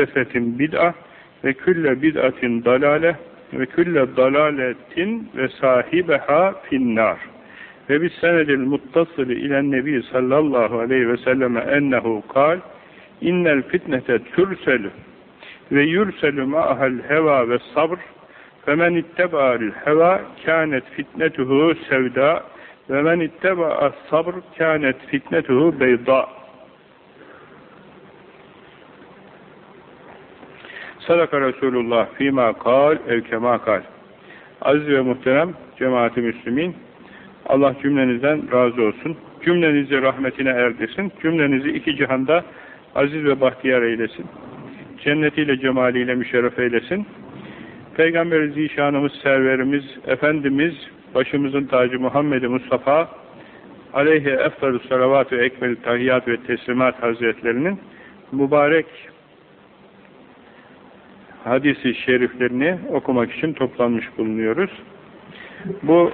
muhtesetin bid'a ve külle bid'atin dalale ve külle dalaletin ve sahibeha finnar. Ve bis senedil muttasili ilen nebi sallallahu aleyhi ve selleme ennehu kal innel fitnete türselü ve yurselü ma'ahel heva ve sabr femen itteba'al heva kânet fitnetuhu sevda ve men itteba'as sabr kânet fitnetuhu Sadaka Resulullah fîmâ kal ev kemâ kal Aziz ve muhterem cemaati müslümin Allah cümlenizden razı olsun. Cümlenizi rahmetine erdirsin. Cümlenizi iki cihanda aziz ve bahtiyar eylesin. Cennetiyle, cemaliyle müşerref eylesin. Peygamber-i Zişanımız, serverimiz, Efendimiz, başımızın tacı Muhammed-i Mustafa aleyhi eftarü salavat ve ekmel tahiyyat ve teslimat hazretlerinin mübarek hadisi şeriflerini okumak için toplanmış bulunuyoruz. Bu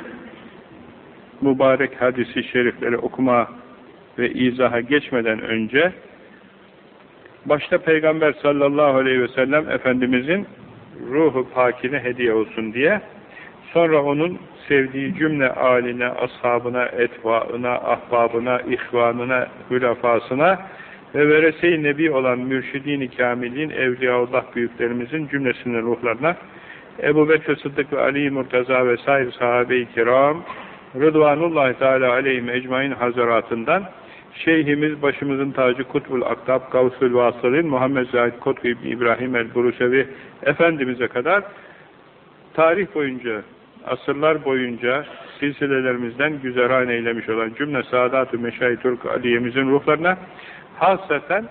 mübarek hadisi şerifleri okuma ve izaha geçmeden önce başta Peygamber sallallahu aleyhi ve sellem Efendimizin ruhu pakine hediye olsun diye sonra onun sevdiği cümle aline, ashabına, etvaına, ahbabına, ihvanına, hülafasına ve verese-i nebi olan mürşidin-i kamilin, evliyaullah büyüklerimizin cümlesinin ruhlarına Ebu Bekir Sıddık ve Ali Murtaza ve sahibi sahabe-i kiram Rıdvanullahi Teala aleyhim ecmain hazaratından Şeyhimiz, başımızın tacı Kutbul Aktab, Gavsul Vasılin, Muhammed Zahid Kutbu İbrahim el-Burusevi Efendimiz'e kadar tarih boyunca, asırlar boyunca silsilelerimizden güzeran eylemiş olan cümle Sadat-ı Meşayi Türk Aliye'mizin ruhlarına hasaten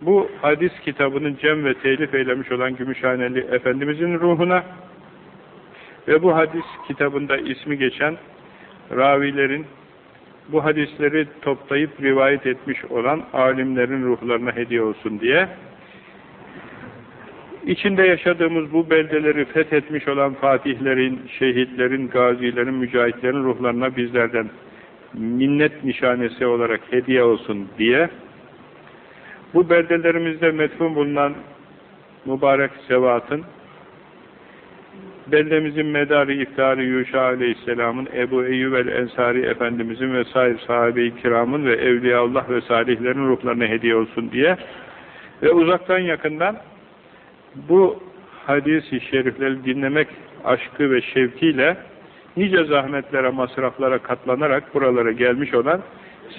bu hadis kitabının cem ve telif eylemiş olan Gümüşhaneli Efendimizin ruhuna ve bu hadis kitabında ismi geçen ravilerin bu hadisleri toplayıp rivayet etmiş olan alimlerin ruhlarına hediye olsun diye içinde yaşadığımız bu beldeleri fethetmiş olan fatihlerin, şehitlerin, gazilerin, mücahitlerin ruhlarına bizlerden minnet nişanesi olarak hediye olsun diye bu beldelerimizde metfun bulunan mübarek sevatın beldemizin medarı iftarı Yuşa Aleyhisselam'ın, Ebu Eyyub el-Ensari Efendimizin ve sahip sahabe-i kiramın ve Evliyaullah ve salihlerin ruhlarına hediye olsun diye ve uzaktan yakından bu hadis-i şerifleri dinlemek aşkı ve şevkiyle nice zahmetlere, masraflara katlanarak buralara gelmiş olan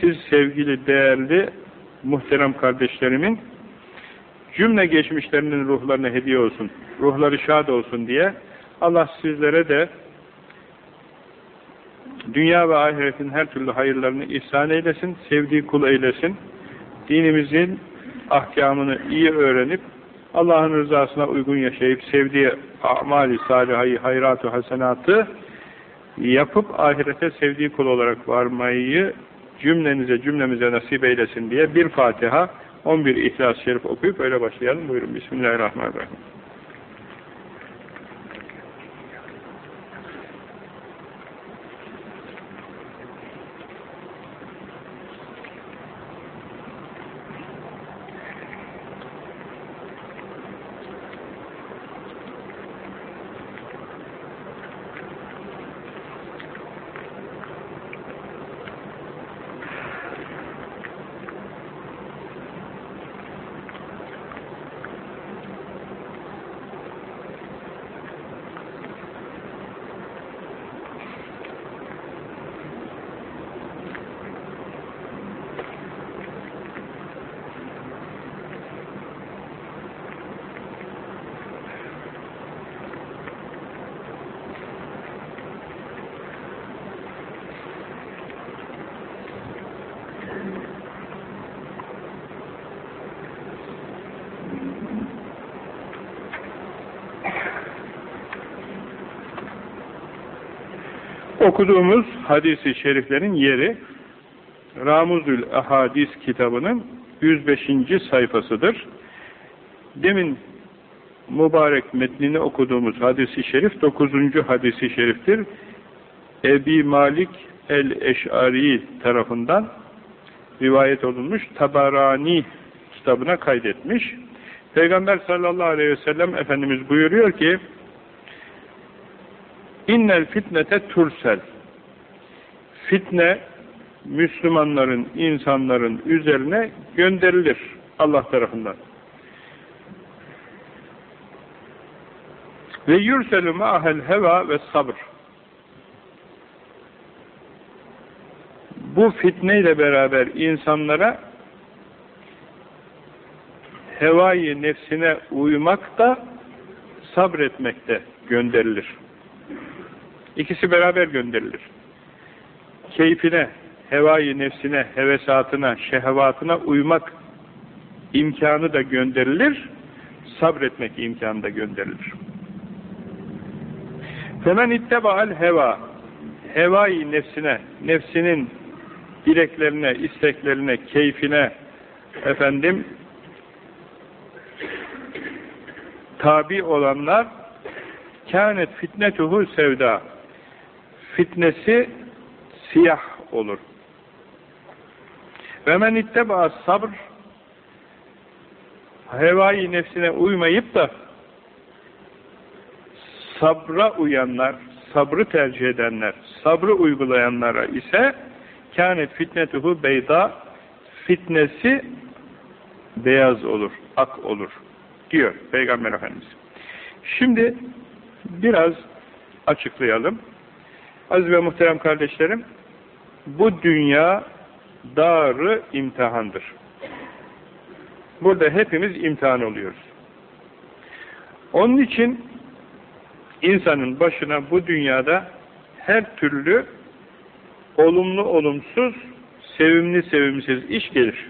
siz sevgili, değerli, muhterem kardeşlerimin cümle geçmişlerinin ruhlarına hediye olsun, ruhları şad olsun diye Allah sizlere de dünya ve ahiretin her türlü hayırlarını ihsan eylesin, sevdiği kul eylesin. Dinimizin ahkamını iyi öğrenip Allah'ın rızasına uygun yaşayıp sevdiği amali salihayı, hayratı, hasenatı yapıp ahirete sevdiği kul olarak varmayı cümlenize, cümlemize nasip eylesin diye bir Fatiha, 11 İhlas-ı Şerif okuyup öyle başlayalım. Buyurun. Bismillahirrahmanirrahim. Okuduğumuz hadisi şeriflerin yeri Ramuzül Ahadis kitabının 105. sayfasıdır. Demin mübarek metnini okuduğumuz hadisi şerif 9. hadisi şeriftir. Ebi Malik el-Eş'ari tarafından rivayet olunmuş Tabarani kitabına kaydetmiş. Peygamber sallallahu aleyhi ve sellem Efendimiz buyuruyor ki innel fitnete tursel fitne Müslümanların, insanların üzerine gönderilir Allah tarafından. Ve yurselü ma'hel heva ve sabr. Bu fitneyle beraber insanlara hevayı nefsine uymak da sabretmek de gönderilir. İkisi beraber gönderilir. Keyfine, hevayı nefsine, hevesatına, şehvatına uymak imkanı da gönderilir, sabretmek imkanı da gönderilir. Femen ittebaal heva, hevayı nefsine, nefsinin dileklerine, isteklerine, keyfine, efendim, tabi olanlar kânet fitnetuhu sevda fitnesi siyah olur. Ve men itteba sabr hevai nefsine uymayıp da sabra uyanlar, sabrı tercih edenler, sabrı uygulayanlara ise kânet fitnetuhu beyda fitnesi beyaz olur, ak olur diyor Peygamber Efendimiz. Şimdi biraz açıklayalım. Aziz ve muhterem kardeşlerim, bu dünya darı imtihandır. Burada hepimiz imtihan oluyoruz. Onun için insanın başına bu dünyada her türlü olumlu olumsuz, sevimli sevimsiz iş gelir.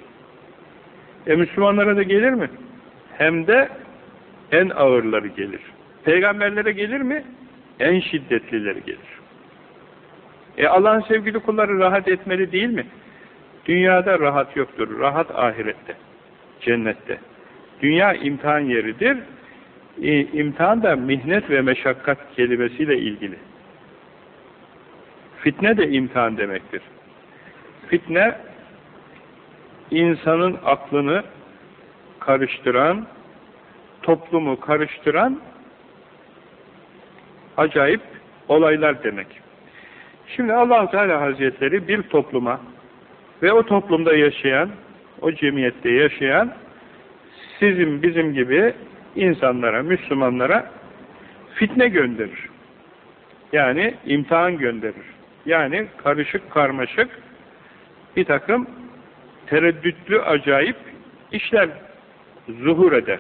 E Müslümanlara da gelir mi? Hem de en ağırları gelir. Peygamberlere gelir mi? En şiddetlileri gelir. E Allah'ın sevgili kulları rahat etmeli değil mi? Dünyada rahat yoktur. Rahat ahirette. Cennette. Dünya imtihan yeridir. E, imtihan da mihnet ve meşakkat kelimesiyle ilgili. Fitne de imtihan demektir. Fitne insanın aklını karıştıran, toplumu karıştıran acayip olaylar demek. Şimdi allah Teala Hazretleri bir topluma ve o toplumda yaşayan, o cemiyette yaşayan sizin bizim gibi insanlara, Müslümanlara fitne gönderir. Yani imtihan gönderir. Yani karışık karmaşık bir takım tereddütlü acayip işler zuhur eder.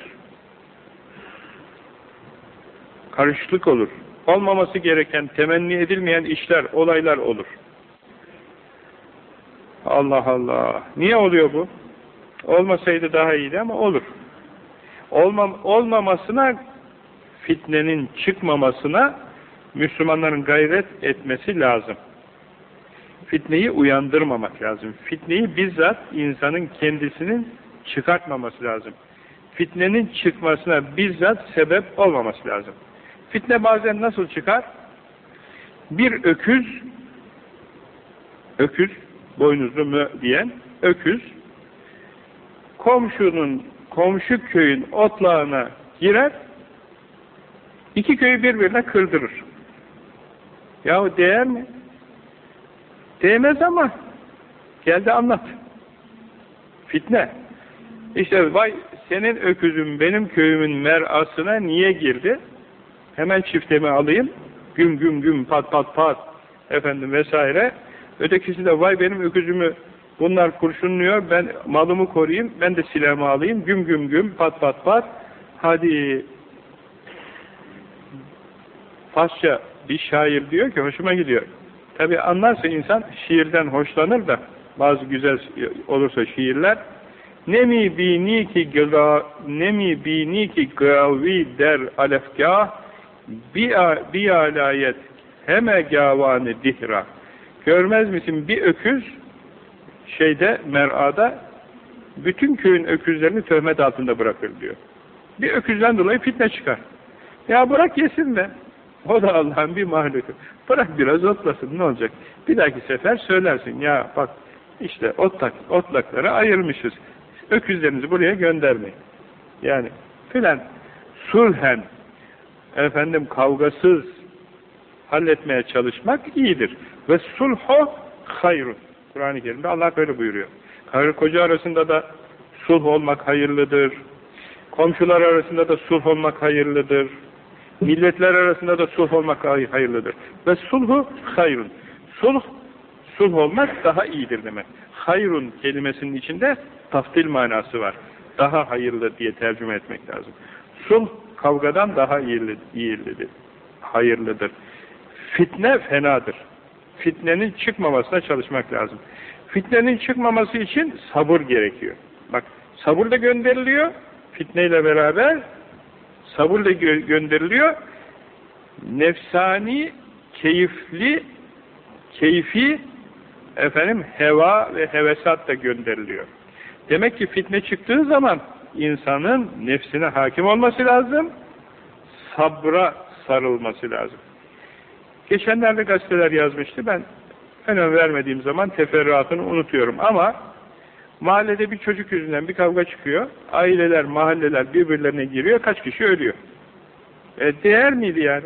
Karışıklık olur. Olmaması gereken, temenni edilmeyen işler, olaylar olur. Allah Allah. Niye oluyor bu? Olmasaydı daha iyiydi ama olur. Olmam, olmamasına, fitnenin çıkmamasına Müslümanların gayret etmesi lazım. Fitneyi uyandırmamak lazım. Fitneyi bizzat insanın kendisinin çıkartmaması lazım. Fitnenin çıkmasına bizzat sebep olmaması lazım. Fitne bazen nasıl çıkar? Bir öküz, öküz, boynuzlu mü diyen öküz, komşunun, komşu köyün otlağına girer, iki köyü birbirine kırdırır. Yahu değer mi? Değmez ama geldi anlat. Fitne. İşte vay senin öküzün benim köyümün merasına niye girdi? Hemen çiftemi alayım. Güm güm güm pat pat pat efendim vesaire. Ötekisi de vay benim öküzümü bunlar kurşunluyor. Ben malımı koruyayım. Ben de silahımı alayım. Güm güm güm pat pat pat. Hadi Farsça bir şair diyor ki hoşuma gidiyor. Tabi anlarsa insan şiirden hoşlanır da bazı güzel olursa şiirler ne mi bini ki ne mi bini ki gavi der alefgah bi alayet heme gavanı dihra görmez misin bir öküz şeyde merada bütün köyün öküzlerini töhmet altında bırakır diyor. Bir öküzden dolayı fitne çıkar. Ya bırak yesin be. O da Allah'ın bir mahluku. Bırak biraz otlasın ne olacak? Bir dahaki sefer söylersin ya bak işte otlak, otlakları ayırmışız. Öküzlerinizi buraya göndermeyin. Yani filan sulhen efendim kavgasız halletmeye çalışmak iyidir. Ve sulhu hayrun. Kur'an-ı Kerim'de Allah böyle buyuruyor. Karı koca arasında da sulh olmak hayırlıdır. Komşular arasında da sulh olmak hayırlıdır. Milletler arasında da sulh olmak hayırlıdır. Ve sulhu hayrun. Sulh, sulh olmak daha iyidir demek. Hayrun kelimesinin içinde taftil manası var. Daha hayırlı diye tercüme etmek lazım. Sulh kavgadan daha iyilidir, hayırlıdır. Fitne fenadır. Fitnenin çıkmamasına çalışmak lazım. Fitnenin çıkmaması için sabır gerekiyor. Bak sabır da gönderiliyor, fitneyle beraber sabır da gö gönderiliyor. Nefsani, keyifli, keyfi efendim heva ve hevesat da gönderiliyor. Demek ki fitne çıktığı zaman insanın nefsine hakim olması lazım, sabra sarılması lazım. Geçenlerde gazeteler yazmıştı, ben önem vermediğim zaman teferruatını unutuyorum ama mahallede bir çocuk yüzünden bir kavga çıkıyor, aileler, mahalleler birbirlerine giriyor, kaç kişi ölüyor. E, değer miydi yani?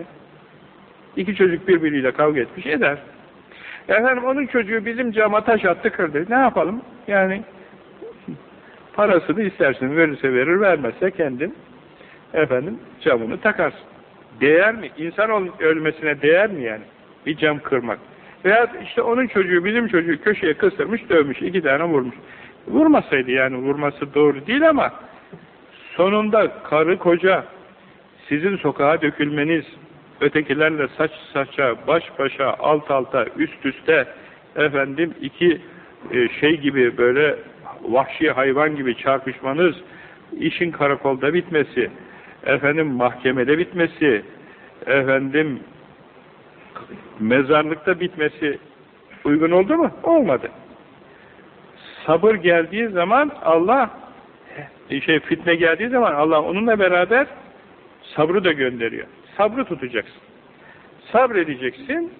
İki çocuk birbiriyle kavga etmiş, eder. Efendim onun çocuğu bizim cama taş attı kırdı. Ne yapalım? Yani parasını istersin verirse verir vermezse kendin efendim camını takarsın. Değer mi? İnsan ölmesine değer mi yani? Bir cam kırmak. Veya işte onun çocuğu bizim çocuğu köşeye kıstırmış dövmüş iki tane vurmuş. Vurmasaydı yani vurması doğru değil ama sonunda karı koca sizin sokağa dökülmeniz ötekilerle saç saça, baş başa, alt alta, üst üste efendim iki e, şey gibi böyle vahşi hayvan gibi çarpışmanız, işin karakolda bitmesi, efendim mahkemede bitmesi, efendim mezarlıkta bitmesi uygun oldu mu? Olmadı. Sabır geldiği zaman Allah şey fitne geldiği zaman Allah onunla beraber sabrı da gönderiyor. Sabrı tutacaksın. Sabredeceksin.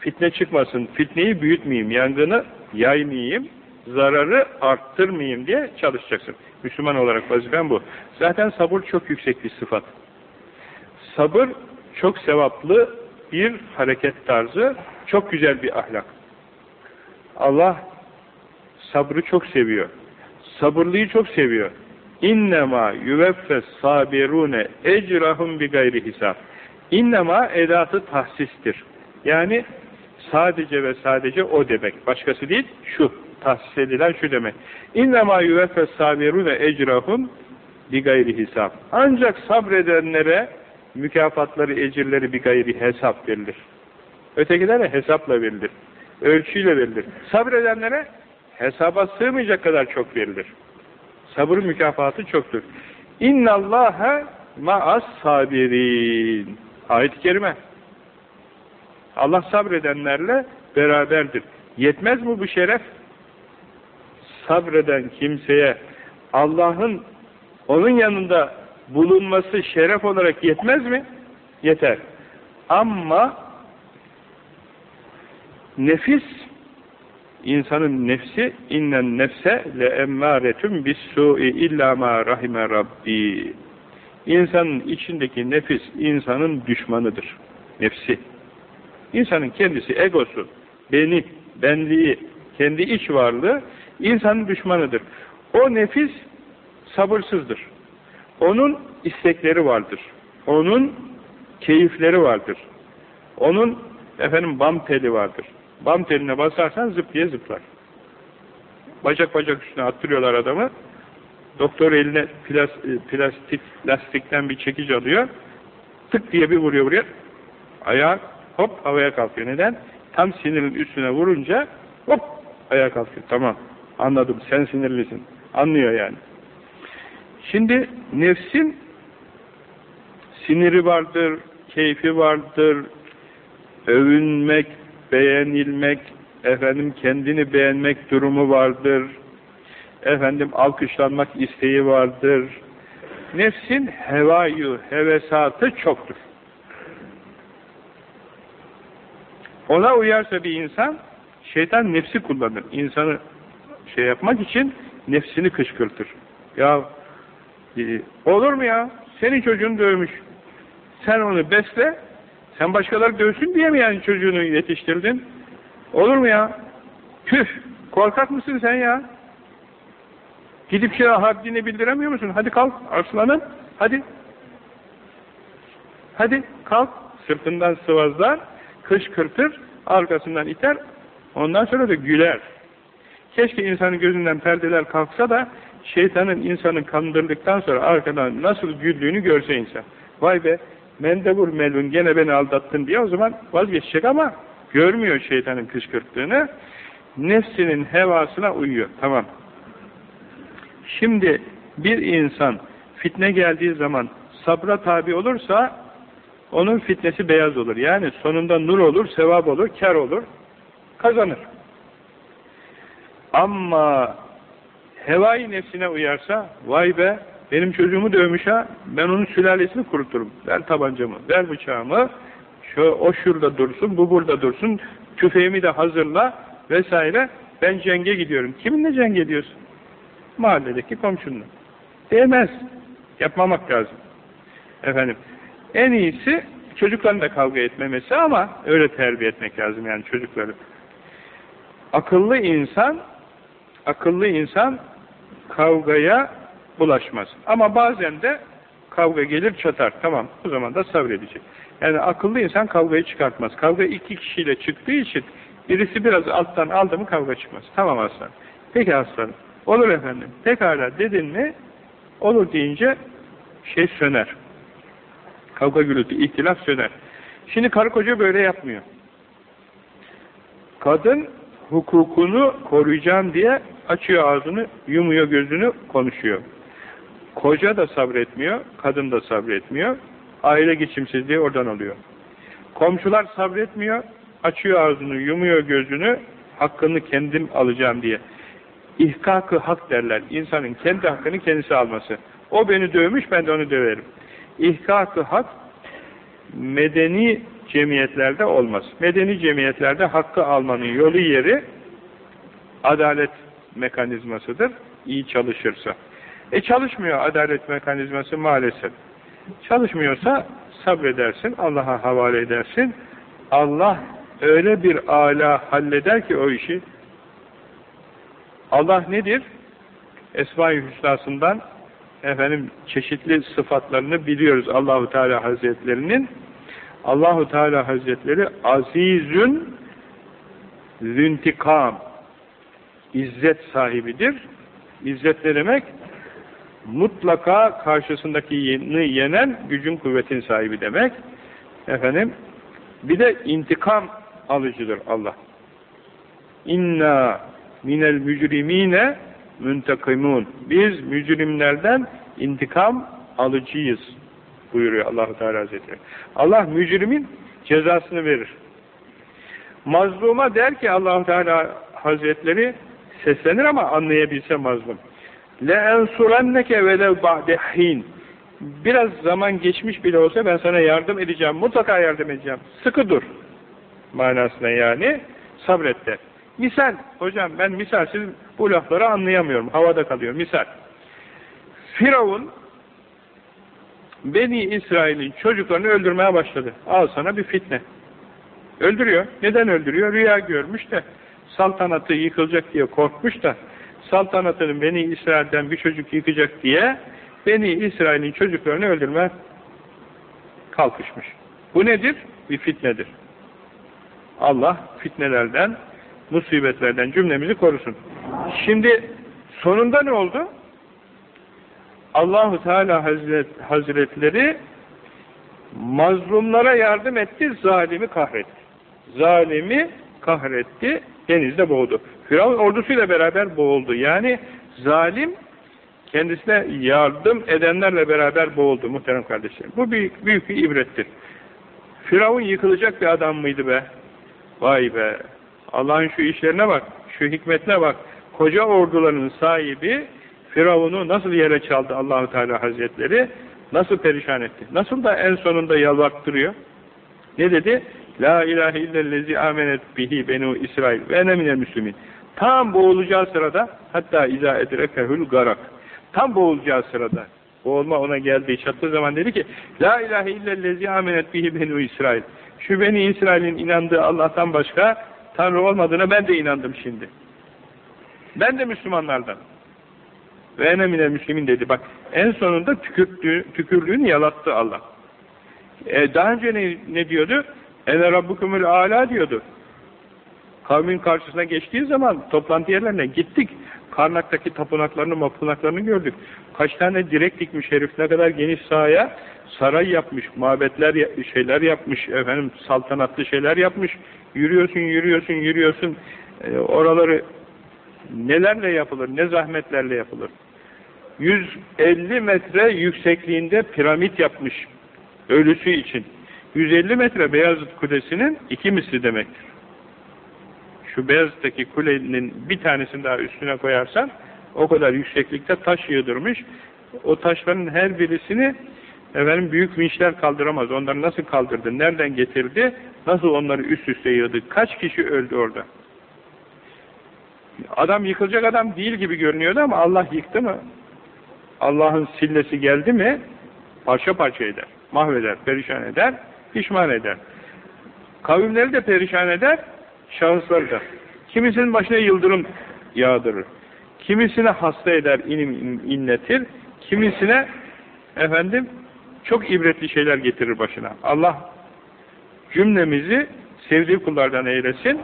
Fitne çıkmasın. Fitneyi büyütmeyeyim. Yangını yaymayayım. Zararı arttırmayayım diye çalışacaksın. Müslüman olarak vazifen bu. Zaten sabır çok yüksek bir sıfat. Sabır çok sevaplı bir hareket tarzı, çok güzel bir ahlak. Allah sabrı çok seviyor. Sabırlıyı çok seviyor. İnnemâ yüveffes sabirune ecrahum bi gayri hisab. İnnemâ edatı tahsistir. Yani sadece ve sadece o demek. Başkası değil, şu. Tahsis edilen şu demek. İnnemâ yüveffes sabirune ecrahum bi gayri hisab. Ancak sabredenlere mükafatları, ecirleri bir gayri hesap verilir. Ötekilere hesapla verilir. Ölçüyle verilir. Sabredenlere hesaba sığmayacak kadar çok verilir. Sabır mükafatı çoktur. İnna Allaha ma'as sabirin. Ayet-i kerime. Allah sabredenlerle beraberdir. Yetmez mi bu şeref? Sabreden kimseye Allah'ın onun yanında bulunması şeref olarak yetmez mi? Yeter. Ama nefis insanın nefsi innen nefse le emmâretun bis-sû'i illâ mâ rahime rabbi. İnsanın içindeki nefis insanın düşmanıdır. Nefsi. İnsanın kendisi, egosu, beni, benliği, kendi iç varlığı insanın düşmanıdır. O nefis sabırsızdır. Onun istekleri vardır. Onun keyifleri vardır. Onun efendim bam teli vardır. Bam teline basarsan zıp diye zıplar. Bacak bacak üstüne attırıyorlar adamı. Doktor eline e, plastik, lastikten bir çekici alıyor. Tık diye bir vuruyor buraya. Ayağı hop havaya kalkıyor. Neden? Tam sinirin üstüne vurunca hop ayağa kalkıyor. Tamam. Anladım. Sen sinirlisin. Anlıyor yani. Şimdi nefsin siniri vardır, keyfi vardır, övünmek, beğenilmek, efendim kendini beğenmek durumu vardır, efendim alkışlanmak isteği vardır. Nefsin hevayı, hevesatı çoktur. Ona uyarsa bir insan, şeytan nefsi kullanır. İnsanı şey yapmak için nefsini kışkırtır. Ya Ee, olur mu ya? Senin çocuğun dövmüş. Sen onu besle, sen başkaları dövsün diye mi yani çocuğunu yetiştirdin? Olur mu ya? Tüh! Korkak mısın sen ya? Gidip şey haddini bildiremiyor musun? Hadi kalk aslanım, hadi. Hadi kalk. Sırtından sıvazlar, kışkırtır, arkasından iter, ondan sonra da güler. Keşke insanın gözünden perdeler kalksa da şeytanın insanı kandırdıktan sonra arkadan nasıl güldüğünü görse insan. Vay be mendebur melun gene beni aldattın diye o zaman vazgeçecek ama görmüyor şeytanın kışkırttığını. Nefsinin hevasına uyuyor. Tamam. Şimdi bir insan fitne geldiği zaman sabra tabi olursa onun fitnesi beyaz olur. Yani sonunda nur olur, sevap olur, kar olur, kazanır. Ama hevai nefsine uyarsa, vay be, benim çocuğumu dövmüş ha, ben onun sülalesini kuruturum. Ver tabancamı, ver bıçağımı, şu, o şurada dursun, bu burada dursun, tüfeğimi de hazırla vesaire. Ben cenge gidiyorum. Kiminle cenge ediyorsun? Mahalledeki komşunla. Değmez. Yapmamak lazım. Efendim, en iyisi çocukların kavga etmemesi ama öyle terbiye etmek lazım yani çocukları. Akıllı insan akıllı insan kavgaya bulaşmaz. Ama bazen de kavga gelir çatar. Tamam o zaman da sabredecek. Yani akıllı insan kavgayı çıkartmaz. Kavga iki kişiyle çıktığı için birisi biraz alttan aldı mı kavga çıkmaz. Tamam aslan. Peki aslanım. Olur efendim. Pekala dedin mi olur deyince şey söner. Kavga gürültü, ihtilaf söner. Şimdi karı koca böyle yapmıyor. Kadın hukukunu koruyacağım diye açıyor ağzını, yumuyor gözünü, konuşuyor. Koca da sabretmiyor, kadın da sabretmiyor. Aile geçimsizliği oradan alıyor. Komşular sabretmiyor, açıyor ağzını, yumuyor gözünü, hakkını kendim alacağım diye. İhkak-ı hak derler. İnsanın kendi hakkını kendisi alması. O beni dövmüş, ben de onu döverim. İhkak-ı hak medeni cemiyetlerde olmaz. Medeni cemiyetlerde hakkı almanın yolu yeri adalet mekanizmasıdır. İyi çalışırsa. E çalışmıyor adalet mekanizması maalesef. Çalışmıyorsa sabredersin, Allah'a havale edersin. Allah öyle bir ala halleder ki o işi. Allah nedir? Esma-i Hüsna'sından efendim çeşitli sıfatlarını biliyoruz Allahu Teala Hazretlerinin. Allahu Teala Hazretleri azizün züntikam izzet sahibidir. İzzet ne demek? Mutlaka karşısındaki yenen gücün kuvvetin sahibi demek. Efendim bir de intikam alıcıdır Allah. İnna minel mücrimine müntekimun. Biz mücrimlerden intikam alıcıyız buyuruyor Allahu Teala Hazretleri. Allah mücrimin cezasını verir. Mazluma der ki Allahu Teala Hazretleri seslenir ama anlayabilse mazlum. Le ensuranneke velev ba'dehin. Biraz zaman geçmiş bile olsa ben sana yardım edeceğim. Mutlaka yardım edeceğim. Sıkı dur. Manasına yani sabret de. Misal, hocam ben misalsiz bu lafları anlayamıyorum. Havada kalıyor. Misal. Firavun Beni İsrail'in çocuklarını öldürmeye başladı. Al sana bir fitne. Öldürüyor. Neden öldürüyor? Rüya görmüş de saltanatı yıkılacak diye korkmuş da saltanatını Beni İsrail'den bir çocuk yıkacak diye Beni İsrail'in çocuklarını öldürmeye kalkışmış. Bu nedir? Bir fitnedir. Allah fitnelerden, musibetlerden cümlemizi korusun. Şimdi sonunda ne oldu? Allahu Teala Hazret, Hazretleri mazlumlara yardım etti, zalimi kahretti. Zalimi kahretti, denizde boğdu. Firavun ordusuyla beraber boğuldu. Yani zalim kendisine yardım edenlerle beraber boğuldu muhterem kardeşlerim. Bu büyük, büyük bir ibrettir. Firavun yıkılacak bir adam mıydı be? Vay be! Allah'ın şu işlerine bak, şu hikmetine bak. Koca orduların sahibi Firavun'u nasıl yere çaldı Allahu Teala Hazretleri? Nasıl perişan etti? Nasıl da en sonunda yalvarttırıyor? Ne dedi? La ilahe illellezi amenet bihi benu İsrail ve ene minel müslümin. Tam boğulacağı sırada hatta izâ edrekehül garak. Tam boğulacağı sırada boğulma ona geldi. Çattığı zaman dedi ki La ilahe illellezi amenet bihi benu İsrail. Şu beni İsrail'in inandığı Allah'tan başka Tanrı olmadığına ben de inandım şimdi. Ben de Müslümanlardan. Ve ene minel müslimin dedi. Bak en sonunda tükürdüğü, tükürdüğünü yalattı Allah. E, daha önce ne, ne diyordu? Ene rabbukumul ala diyordu. Kavmin karşısına geçtiği zaman toplantı yerlerine gittik. Karnak'taki tapınaklarını, mapınaklarını gördük. Kaç tane direk dikmiş herif, ne kadar geniş sahaya saray yapmış, mabetler şeyler yapmış, efendim saltanatlı şeyler yapmış. Yürüyorsun, yürüyorsun, yürüyorsun. E, oraları nelerle yapılır, ne zahmetlerle yapılır. 150 metre yüksekliğinde piramit yapmış ölüsü için. 150 metre Beyazıt Kulesi'nin iki misli demektir. Şu Beyazıt'taki kulenin bir tanesini daha üstüne koyarsan o kadar yükseklikte taş yığdırmış. O taşların her birisini efendim büyük vinçler kaldıramaz. Onları nasıl kaldırdı? Nereden getirdi? Nasıl onları üst üste yığdı? Kaç kişi öldü orada? Adam yıkılacak adam değil gibi görünüyordu ama Allah yıktı mı? Allah'ın sillesi geldi mi parça parça eder, mahveder, perişan eder, pişman eder. Kavimleri de perişan eder, şahısları da. Kimisinin başına yıldırım yağdırır. Kimisine hasta eder, inim inletir. Kimisine efendim çok ibretli şeyler getirir başına. Allah cümlemizi sevdiği kullardan eylesin,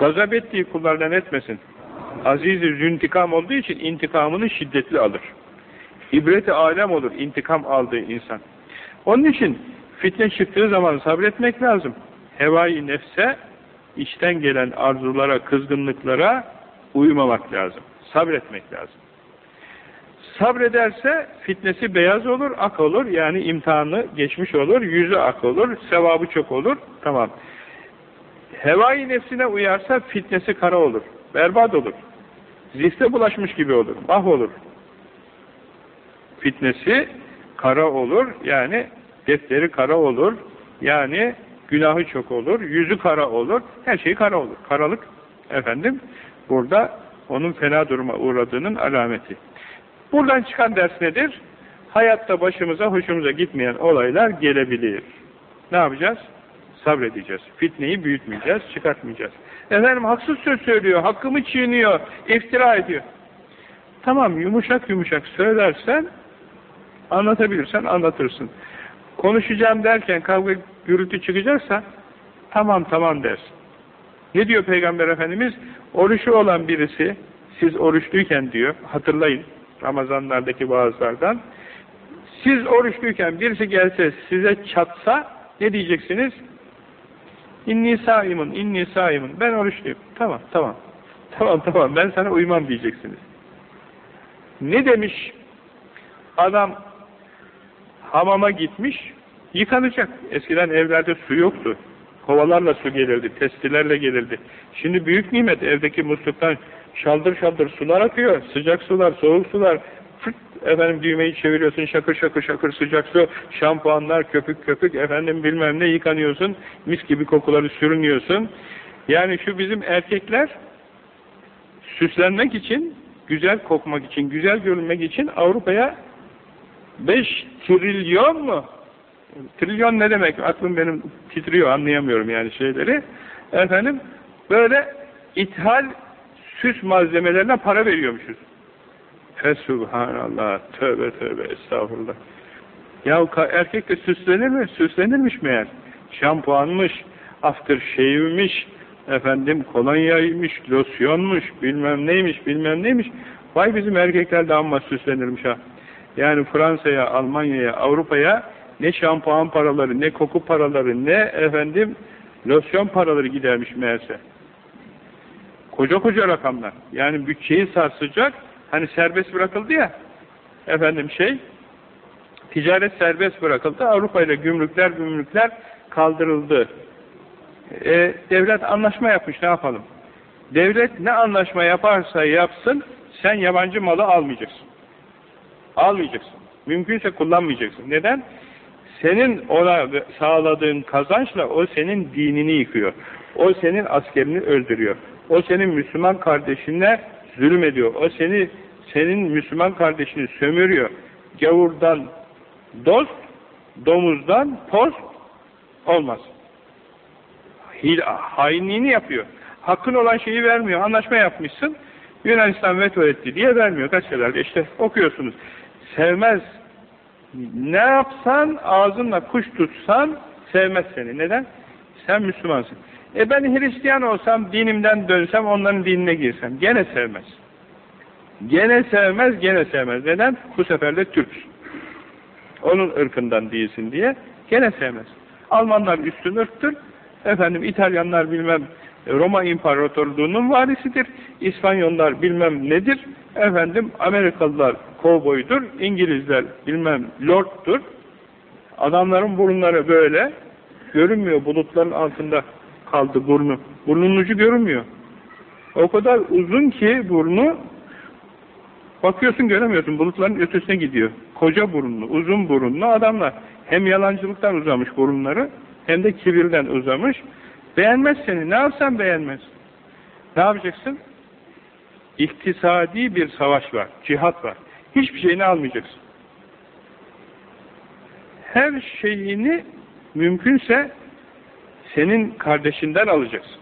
gazap ettiği kullardan etmesin. Aziz-i züntikam olduğu için intikamını şiddetli alır. İbreti alem olur intikam aldığı insan. Onun için fitne çıktığı zaman sabretmek lazım. Hevai nefse, içten gelen arzulara, kızgınlıklara uymamak lazım. Sabretmek lazım. Sabrederse fitnesi beyaz olur, ak olur. Yani imtihanı geçmiş olur, yüzü ak olur, sevabı çok olur. Tamam. Hevai nefsine uyarsa fitnesi kara olur, berbat olur. Zifte bulaşmış gibi olur, mah olur. Fitnesi kara olur, yani defteri kara olur, yani günahı çok olur, yüzü kara olur, her şey kara olur. Karalık, efendim, burada onun fena duruma uğradığının alameti. Buradan çıkan ders nedir? Hayatta başımıza, hoşumuza gitmeyen olaylar gelebilir. Ne yapacağız? Sabredeceğiz. Fitneyi büyütmeyeceğiz, çıkartmayacağız. Efendim haksız söz söylüyor, hakkımı çiğniyor, iftira ediyor. Tamam yumuşak yumuşak söylersen, anlatabilirsen anlatırsın. Konuşacağım derken kavga gürültü çıkacaksa, tamam tamam dersin. Ne diyor Peygamber Efendimiz? Oruçlu olan birisi, siz oruçluyken diyor, hatırlayın Ramazanlardaki vaazlardan, siz oruçluyken birisi gelse size çatsa, ne diyeceksiniz? İnni saimun, inni saimun. Ben oruçluyum. Tamam, tamam. Tamam, tamam. Ben sana uymam diyeceksiniz. Ne demiş? Adam hamama gitmiş, yıkanacak. Eskiden evlerde su yoktu. Kovalarla su gelirdi, testilerle gelirdi. Şimdi büyük nimet evdeki musluktan şaldır şaldır sular akıyor. Sıcak sular, soğuk sular. Fırt, efendim düğmeyi çeviriyorsun, şakır şakır şakır sıcak su, şampuanlar, köpük köpük, efendim bilmem ne yıkanıyorsun, mis gibi kokuları sürünüyorsun. Yani şu bizim erkekler süslenmek için, güzel kokmak için, güzel görünmek için Avrupa'ya 5 trilyon mu? Trilyon ne demek? Aklım benim titriyor, anlayamıyorum yani şeyleri. Efendim, böyle ithal süs malzemelerine para veriyormuşuz. Fesubhanallah, tövbe tövbe, estağfurullah. Ya erkek de süslenir mi? Süslenirmiş meğer. Şampuanmış, after shave'miş, efendim kolonyaymış, losyonmuş, bilmem neymiş, bilmem neymiş. Vay bizim erkekler de amma süslenirmiş ha. Yani Fransa'ya, Almanya'ya, Avrupa'ya ne şampuan paraları, ne koku paraları, ne efendim losyon paraları gidermiş meğerse. Koca koca rakamlar. Yani bütçeyi sarsacak, hani serbest bırakıldı ya, efendim şey, ticaret serbest bırakıldı, Avrupa ile gümrükler gümrükler kaldırıldı. E, devlet anlaşma yapmış, ne yapalım? Devlet ne anlaşma yaparsa yapsın, sen yabancı malı almayacaksın. Almayacaksın. Mümkünse kullanmayacaksın. Neden? Senin ona sağladığın kazançla o senin dinini yıkıyor. O senin askerini öldürüyor. O senin Müslüman kardeşine zulüm ediyor. O seni senin Müslüman kardeşini sömürüyor. gavurdan dost, domuzdan post olmaz. Hil, hainliğini yapıyor. Hakkın olan şeyi vermiyor. Anlaşma yapmışsın. Yunanistan veto etti diye vermiyor gazetelerde. İşte okuyorsunuz. Sevmez. Ne yapsan ağzınla kuş tutsan sevmez seni. Neden? Sen Müslümansın. E ben Hristiyan olsam, dinimden dönsem, onların dinine girsem. Gene sevmez. Gene sevmez, gene sevmez. Neden? Bu sefer de Türk. Onun ırkından değilsin diye. Gene sevmez. Almanlar üstün ırktır. Efendim İtalyanlar bilmem Roma İmparatorluğu'nun varisidir. İspanyollar bilmem nedir. Efendim Amerikalılar kovboydur. İngilizler bilmem lorddur. Adamların burunları böyle. Görünmüyor. Bulutların altında kaldı burnu. Burnunun ucu görünmüyor. O kadar uzun ki burnu bakıyorsun göremiyorsun. Bulutların ötesine gidiyor. Koca burunlu, uzun burunlu adamlar. Hem yalancılıktan uzamış burunları hem de kibirden uzamış. Beğenmez seni. Ne yapsan beğenmez. Ne yapacaksın? İktisadi bir savaş var. Cihat var. Hiçbir şeyini almayacaksın. Her şeyini mümkünse senin kardeşinden alacaksın.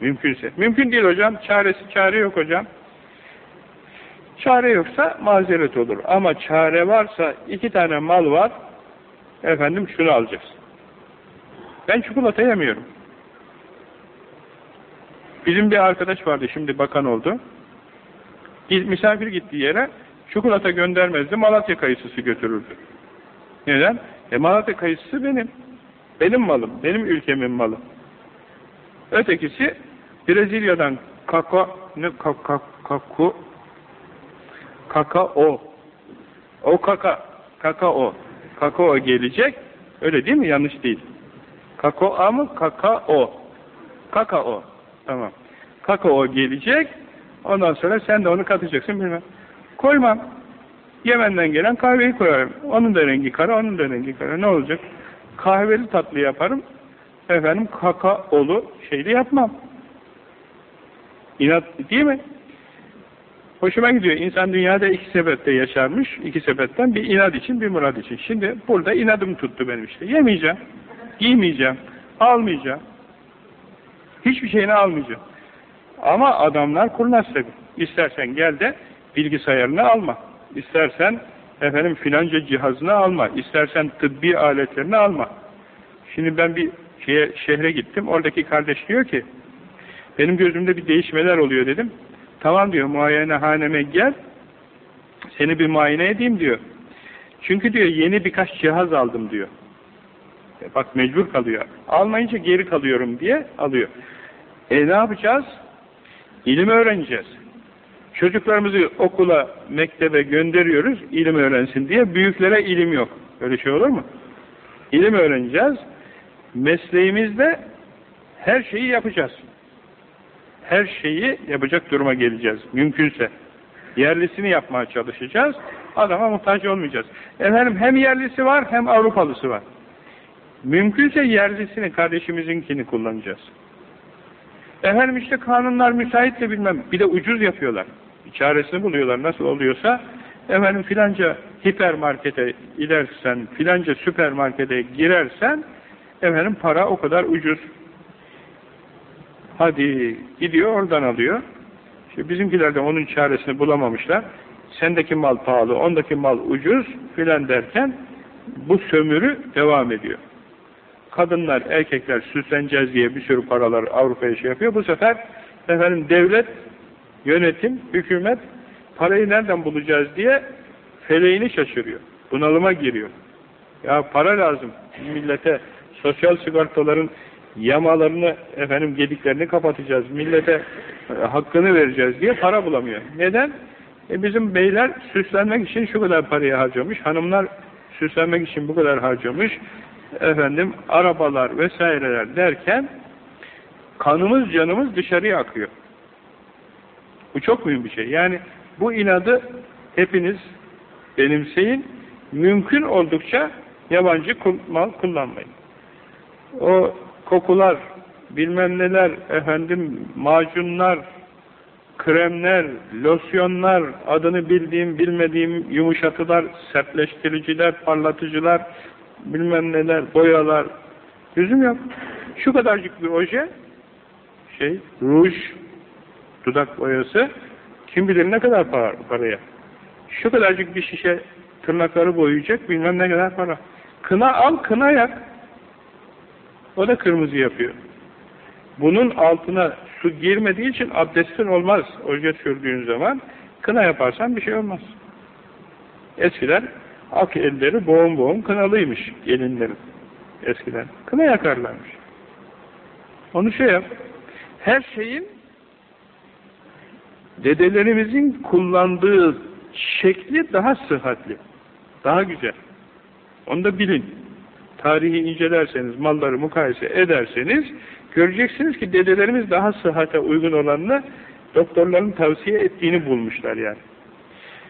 Mümkünse. Mümkün değil hocam. Çaresi çare yok hocam. Çare yoksa mazeret olur. Ama çare varsa iki tane mal var. Efendim şunu alacaksın. Ben çikolata yemiyorum. Bizim bir arkadaş vardı şimdi bakan oldu. Misafir gittiği yere çikolata göndermezdi, Malatya kayısısı götürürdü. Neden? E Malatya kayısısı benim. Benim malım, benim ülkemin malı. Ötekisi Brezilya'dan kakao, ne kaka, kaku, kakao, o kaka, kakao, kakao gelecek, öyle değil mi? Yanlış değil. Kakao mı? Kakao. Kakao. Tamam. Kakao gelecek, ondan sonra sen de onu katacaksın bilmem. Koymam. Yemen'den gelen kahveyi koyarım. Onun da rengi kara, onun da rengi kara. Ne olacak? Kahveli tatlı yaparım. Efendim kakaolu şeyli yapmam. İnat değil mi? Hoşuma gidiyor. İnsan dünyada iki sebepte yaşarmış. iki sebepten bir inat için bir murad için. Şimdi burada inadım tuttu benim işte. Yemeyeceğim. Giymeyeceğim. Almayacağım. Hiçbir şeyini almayacağım. Ama adamlar kurnaz tabi. İstersen gel de bilgisayarını alma. İstersen efendim filanca cihazını alma. İstersen tıbbi aletlerini alma. Şimdi ben bir şeye, şehre gittim. Oradaki kardeş diyor ki benim gözümde bir değişmeler oluyor dedim. Tamam diyor muayenehaneme gel seni bir muayene edeyim diyor. Çünkü diyor yeni birkaç cihaz aldım diyor. E bak mecbur kalıyor. Almayınca geri kalıyorum diye alıyor. E ne yapacağız? İlim öğreneceğiz. Çocuklarımızı okula, mektebe gönderiyoruz, ilim öğrensin diye. Büyüklere ilim yok. Öyle şey olur mu? İlim öğreneceğiz. Mesleğimizde her şeyi yapacağız. Her şeyi yapacak duruma geleceğiz. Mümkünse. Yerlisini yapmaya çalışacağız. Adama muhtaç olmayacağız. Efendim hem yerlisi var hem Avrupalısı var. Mümkünse yerlisini, kardeşimizinkini kullanacağız. Efendim işte kanunlar müsait de bilmem. Bir de ucuz yapıyorlar. Çaresini buluyorlar nasıl oluyorsa. Efendim filanca hipermarkete gidersen, filanca süpermarkete girersen efendim para o kadar ucuz. Hadi gidiyor oradan alıyor. İşte bizimkiler de onun çaresini bulamamışlar. Sendeki mal pahalı, ondaki mal ucuz filan derken bu sömürü devam ediyor kadınlar, erkekler süsleneceğiz diye bir sürü paralar Avrupa'ya şey yapıyor. Bu sefer efendim devlet, yönetim, hükümet parayı nereden bulacağız diye feleğini şaşırıyor. Bunalıma giriyor. Ya para lazım millete. Sosyal sigortaların yamalarını, efendim gediklerini kapatacağız. Millete e, hakkını vereceğiz diye para bulamıyor. Neden? E bizim beyler süslenmek için şu kadar parayı harcamış. Hanımlar süslenmek için bu kadar harcamış efendim arabalar vesaireler derken kanımız canımız dışarıya akıyor. Bu çok mühim bir şey. Yani bu inadı hepiniz benimseyin. Mümkün oldukça yabancı mal kullanmayın. O kokular, bilmem neler, efendim macunlar, kremler, losyonlar, adını bildiğim, bilmediğim yumuşatılar, sertleştiriciler, parlatıcılar, bilmem neler, boyalar. Yüzüm yok. Şu kadarcık bir oje, şey, ruj, dudak boyası, kim bilir ne kadar para, paraya. Şu kadarcık bir şişe tırnakları boyayacak, bilmem ne kadar para. Kına al, kına yak. O da kırmızı yapıyor. Bunun altına su girmediği için abdestin olmaz. Oje sürdüğün zaman kına yaparsan bir şey olmaz. Eskiden ak elleri boğum boğum kınalıymış gelinlerin. Eskiden. Kına yakarlarmış. Onu şey yap. Her şeyin dedelerimizin kullandığı şekli daha sıhhatli. Daha güzel. Onu da bilin. Tarihi incelerseniz, malları mukayese ederseniz göreceksiniz ki dedelerimiz daha sıhhate uygun olanını doktorların tavsiye ettiğini bulmuşlar yani.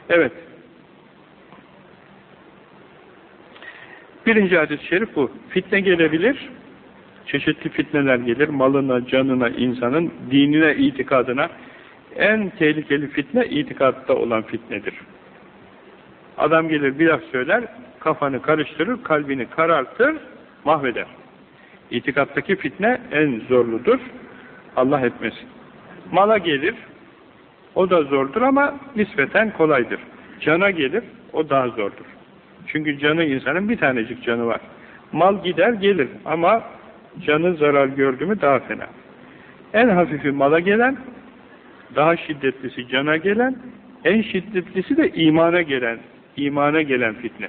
Evet. Birinci hadis-i şerif bu. Fitne gelebilir. Çeşitli fitneler gelir. Malına, canına, insanın dinine, itikadına. En tehlikeli fitne itikatta olan fitnedir. Adam gelir bir laf söyler, kafanı karıştırır, kalbini karartır, mahveder. İtikattaki fitne en zorludur. Allah etmesin. Mala gelir, o da zordur ama nispeten kolaydır. Cana gelir, o daha zordur. Çünkü canı insanın bir tanecik canı var. Mal gider gelir ama canı zarar gördü mü daha fena. En hafifi mala gelen, daha şiddetlisi cana gelen, en şiddetlisi de imana gelen, imana gelen fitne.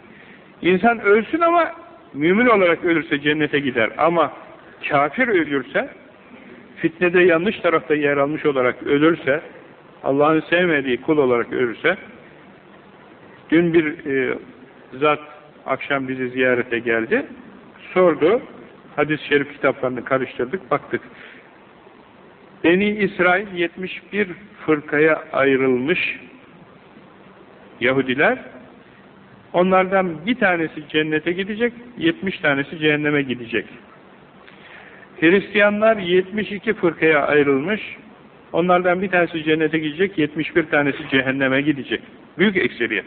İnsan ölsün ama mümin olarak ölürse cennete gider ama kafir ölürse fitnede yanlış tarafta yer almış olarak ölürse Allah'ın sevmediği kul olarak ölürse dün bir e, zat akşam bizi ziyarete geldi sordu hadis-i şerif kitaplarını karıştırdık baktık Beni İsrail 71 fırkaya ayrılmış Yahudiler Onlardan bir tanesi cennete gidecek, 70 tanesi cehenneme gidecek. Hristiyanlar 72 fırkaya ayrılmış, onlardan bir tanesi cennete gidecek, 71 tanesi cehenneme gidecek. Büyük ekseriyet.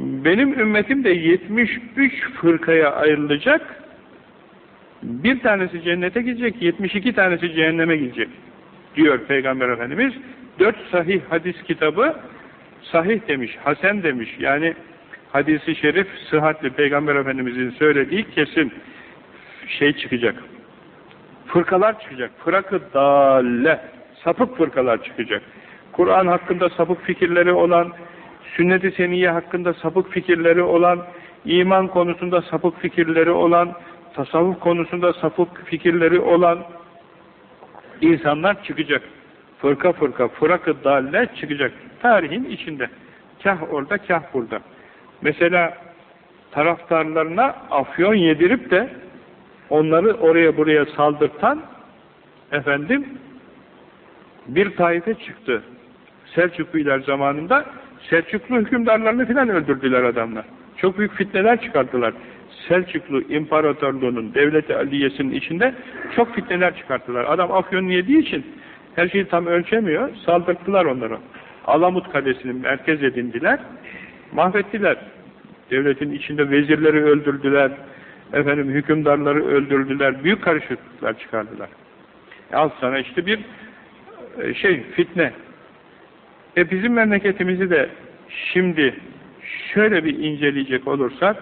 Benim ümmetim de 73 fırkaya ayrılacak, bir tanesi cennete gidecek, 72 tanesi cehenneme gidecek diyor Peygamber Efendimiz. Dört sahih hadis kitabı sahih demiş, hasen demiş. Yani hadisi şerif sıhhatli Peygamber Efendimizin söylediği kesin şey çıkacak. Fırkalar çıkacak. Fırakı dalle. Sapık fırkalar çıkacak. Kur'an hakkında sapık fikirleri olan, sünnet-i seniye hakkında sapık fikirleri olan, iman konusunda sapık fikirleri olan, tasavvuf konusunda sapık fikirleri olan insanlar çıkacak. Fırka fırka, fırakı dalle çıkacak. Tarihin içinde. Kah orada, kah burada. Mesela taraftarlarına afyon yedirip de onları oraya buraya saldırtan efendim bir taife çıktı. Selçuklular zamanında Selçuklu hükümdarlarını filan öldürdüler adamlar. Çok büyük fitneler çıkarttılar. Selçuklu İmparatorluğu'nun, devleti aliyesinin içinde çok fitneler çıkarttılar. Adam afyon yediği için her şeyi tam ölçemiyor. Saldırttılar onları. Alamut Kalesi'ni merkez edindiler mahvettiler. Devletin içinde vezirleri öldürdüler, efendim hükümdarları öldürdüler, büyük karışıklıklar çıkardılar. E al sana işte bir e, şey, fitne. E bizim memleketimizi de şimdi şöyle bir inceleyecek olursak,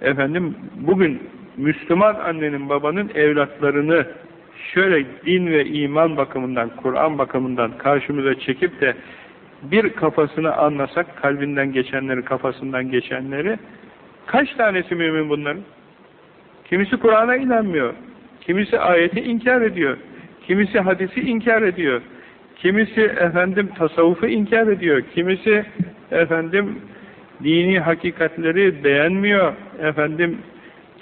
efendim bugün Müslüman annenin babanın evlatlarını şöyle din ve iman bakımından, Kur'an bakımından karşımıza çekip de bir kafasını anlasak, kalbinden geçenleri, kafasından geçenleri, kaç tanesi mümin bunların? Kimisi Kur'an'a inanmıyor, kimisi ayeti inkar ediyor, kimisi hadisi inkar ediyor, kimisi efendim tasavvufu inkar ediyor, kimisi efendim dini hakikatleri beğenmiyor, efendim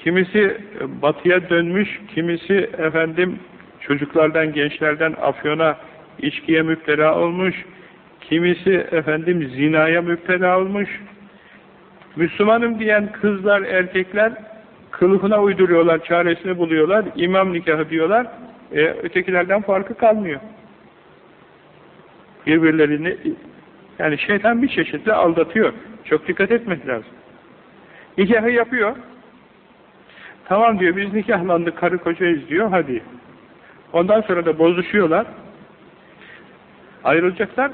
kimisi batıya dönmüş, kimisi efendim çocuklardan, gençlerden afyona, içkiye müptela olmuş, Kimisi efendim zinaya müptela olmuş. Müslümanım diyen kızlar, erkekler kılıfına uyduruyorlar, çaresini buluyorlar, imam nikahı diyorlar. E, ötekilerden farkı kalmıyor. Birbirlerini yani şeytan bir çeşitle aldatıyor. Çok dikkat etmek lazım. Nikahı yapıyor. Tamam diyor biz nikahlandık karı kocayız diyor hadi. Ondan sonra da bozuşuyorlar. Ayrılacaklar.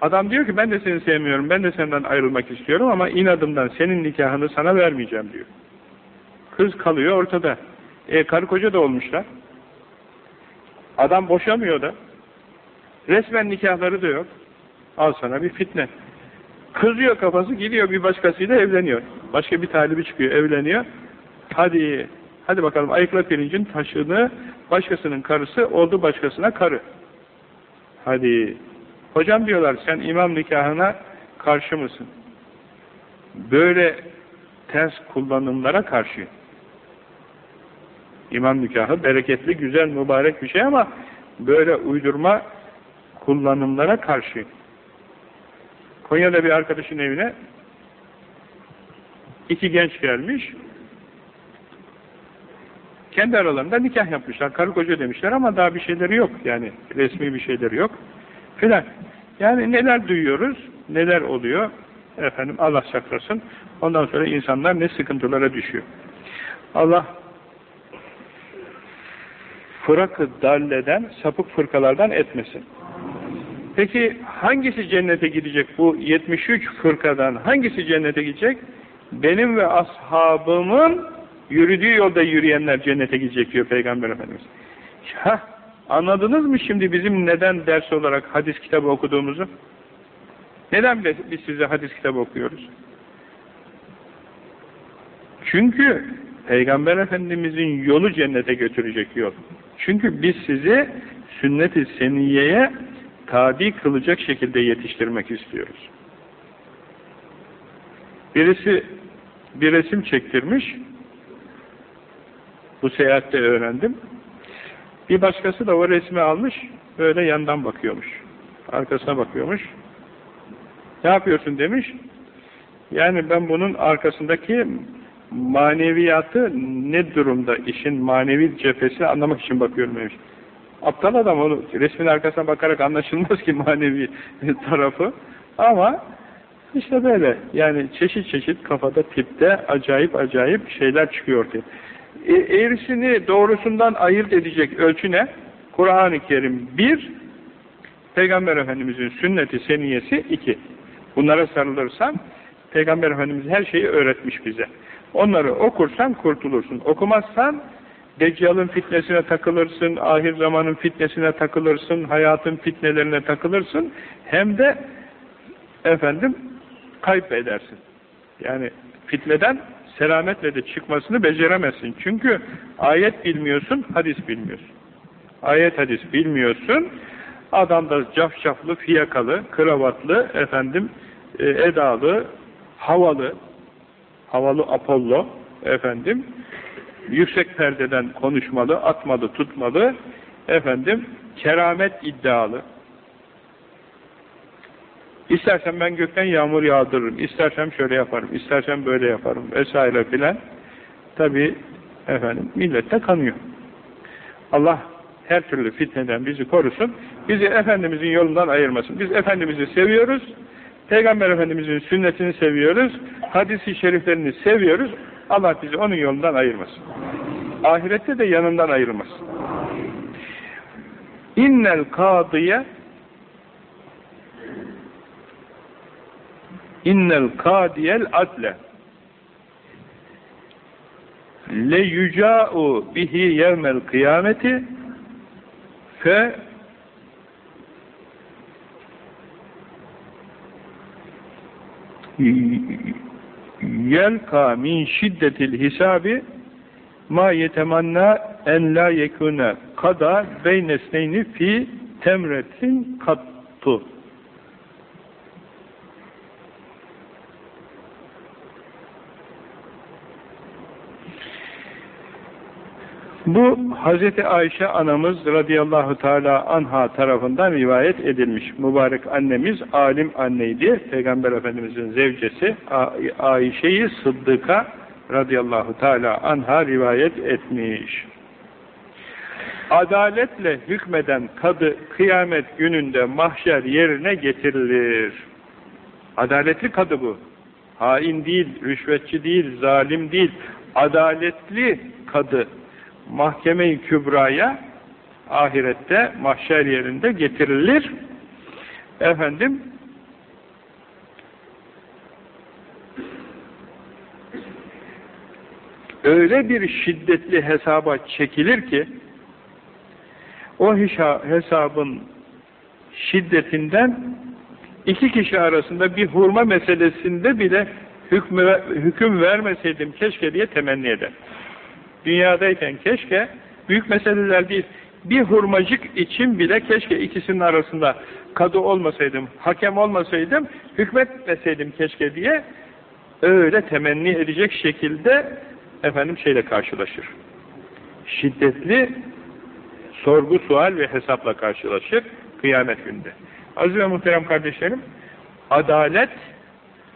Adam diyor ki ben de seni sevmiyorum, ben de senden ayrılmak istiyorum ama inadımdan senin nikahını sana vermeyeceğim diyor. Kız kalıyor ortada. E karı koca da olmuşlar. Adam boşamıyor da. Resmen nikahları da yok. Al sana bir fitne. Kızıyor kafası, gidiyor bir başkasıyla evleniyor. Başka bir talibi çıkıyor, evleniyor. Hadi, hadi bakalım ayıkla pirincin taşını, başkasının karısı oldu başkasına karı. Hadi. Hocam diyorlar sen imam nikahına karşı mısın? Böyle ters kullanımlara karşı. İmam nikahı bereketli, güzel, mübarek bir şey ama böyle uydurma kullanımlara karşı. Konya'da bir arkadaşın evine iki genç gelmiş. Kendi aralarında nikah yapmışlar. Karı koca demişler ama daha bir şeyleri yok. Yani resmi bir şeyleri yok. Filan. Yani neler duyuyoruz, neler oluyor. Efendim Allah saklasın. Ondan sonra insanlar ne sıkıntılara düşüyor. Allah fırakı dalleden, sapık fırkalardan etmesin. Peki hangisi cennete gidecek bu 73 fırkadan? Hangisi cennete gidecek? Benim ve ashabımın yürüdüğü yolda yürüyenler cennete gidecek diyor Peygamber Efendimiz. Hah, anladınız mı şimdi bizim neden ders olarak hadis kitabı okuduğumuzu? Neden biz size hadis kitabı okuyoruz? Çünkü Peygamber Efendimizin yolu cennete götürecek yol. Çünkü biz sizi sünnet-i seniyeye tabi kılacak şekilde yetiştirmek istiyoruz. Birisi bir resim çektirmiş, bu seyahatte öğrendim. Bir başkası da o resmi almış, böyle yandan bakıyormuş. Arkasına bakıyormuş. Ne yapıyorsun demiş. Yani ben bunun arkasındaki maneviyatı ne durumda, işin manevi cephesini anlamak için bakıyorum demiş. Aptal adam onu resmin arkasına bakarak anlaşılmaz ki manevi tarafı. Ama işte böyle yani çeşit çeşit kafada tipte acayip acayip şeyler çıkıyor ortaya. E, eğrisini doğrusundan ayırt edecek ölçü ne? Kur'an-ı Kerim bir, Peygamber Efendimizin sünneti seniyesi iki. Bunlara sarılırsan Peygamber Efendimiz her şeyi öğretmiş bize. Onları okursan kurtulursun. Okumazsan Deccal'ın fitnesine takılırsın, ahir zamanın fitnesine takılırsın, hayatın fitnelerine takılırsın. Hem de efendim kayıp edersin. Yani fitneden selametle de çıkmasını beceremezsin. Çünkü ayet bilmiyorsun, hadis bilmiyorsun. Ayet hadis bilmiyorsun. Adam da cafcaflı, fiyakalı, kravatlı, efendim e, edalı, havalı, havalı Apollo, efendim, yüksek perdeden konuşmalı, atmalı, tutmalı, efendim, keramet iddialı. İstersen ben gökten yağmur yağdırırım, istersem şöyle yaparım, istersen böyle yaparım vesaire filan. Tabi efendim millette kanıyor. Allah her türlü fitneden bizi korusun. Bizi Efendimizin yolundan ayırmasın. Biz Efendimiz'i seviyoruz. Peygamber Efendimizin sünnetini seviyoruz. Hadisi şeriflerini seviyoruz. Allah bizi onun yolundan ayırmasın. Ahirette de yanından ayırmasın. İnnel kadiye innel kadiyel adle le yüca'u bihi yevmel kıyameti fe yelka min şiddetil hisabi ma yetemanna en la yekune kada beynesneyni fi temretin kattu Bu Hazreti Ayşe anamız radıyallahu teala anha tarafından rivayet edilmiş. Mübarek annemiz alim anneydi. Peygamber Efendimizin zevcesi Ayşe'yi Sıddık'a radıyallahu teala anha rivayet etmiş. Adaletle hükmeden kadı kıyamet gününde mahşer yerine getirilir. Adaletli kadı bu. Hain değil, rüşvetçi değil, zalim değil. Adaletli kadı mahkeme-i kübraya ahirette mahşer yerinde getirilir. Efendim öyle bir şiddetli hesaba çekilir ki o hesabın şiddetinden iki kişi arasında bir hurma meselesinde bile hükmü, hüküm vermeseydim keşke diye temenni eder. Dünyadayken keşke büyük meseleler değil, bir hurmacık için bile keşke ikisinin arasında kadı olmasaydım, hakem olmasaydım, hükmetmeseydim keşke diye öyle temenni edecek şekilde efendim şeyle karşılaşır. Şiddetli sorgu, sual ve hesapla karşılaşır kıyamet günde. Aziz ve muhterem kardeşlerim, adalet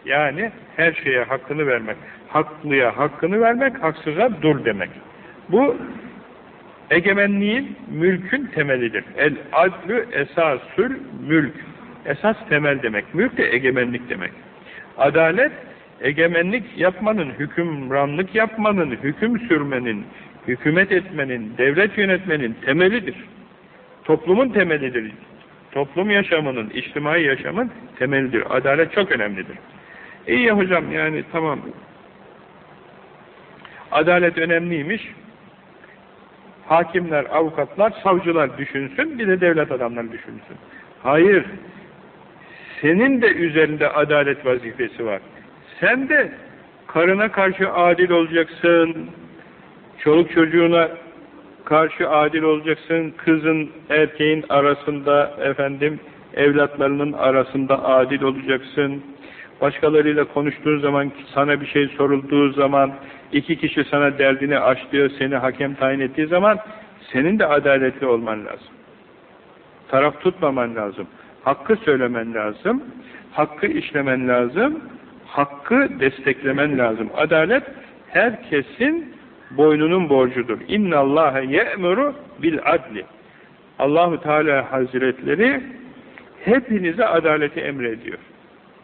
yani her şeye hakkını vermek, haklıya hakkını vermek, haksıza dur demek. Bu egemenliğin, mülkün temelidir. El adlü esasül mülk. Esas temel demek. Mülk de egemenlik demek. Adalet, egemenlik yapmanın, hükümranlık yapmanın, hüküm sürmenin, hükümet etmenin, devlet yönetmenin temelidir. Toplumun temelidir. Toplum yaşamının, içtimai yaşamın temelidir. Adalet çok önemlidir. İyi hocam yani tamam. Adalet önemliymiş. Hakimler, avukatlar, savcılar düşünsün, bir de devlet adamları düşünsün. Hayır. Senin de üzerinde adalet vazifesi var. Sen de karına karşı adil olacaksın, çoluk çocuğuna karşı adil olacaksın, kızın erkeğin arasında efendim evlatlarının arasında adil olacaksın. Başkalarıyla konuştuğun zaman, sana bir şey sorulduğu zaman, iki kişi sana derdini açlıyor, seni hakem tayin ettiği zaman senin de adaletli olman lazım. Taraf tutmaman lazım. Hakkı söylemen lazım. Hakkı işlemen lazım. Hakkı desteklemen lazım. Adalet herkesin boynunun borcudur. İnna Allahe ye'muru bil adli. Allahu Teala Hazretleri hepinize adaleti emrediyor.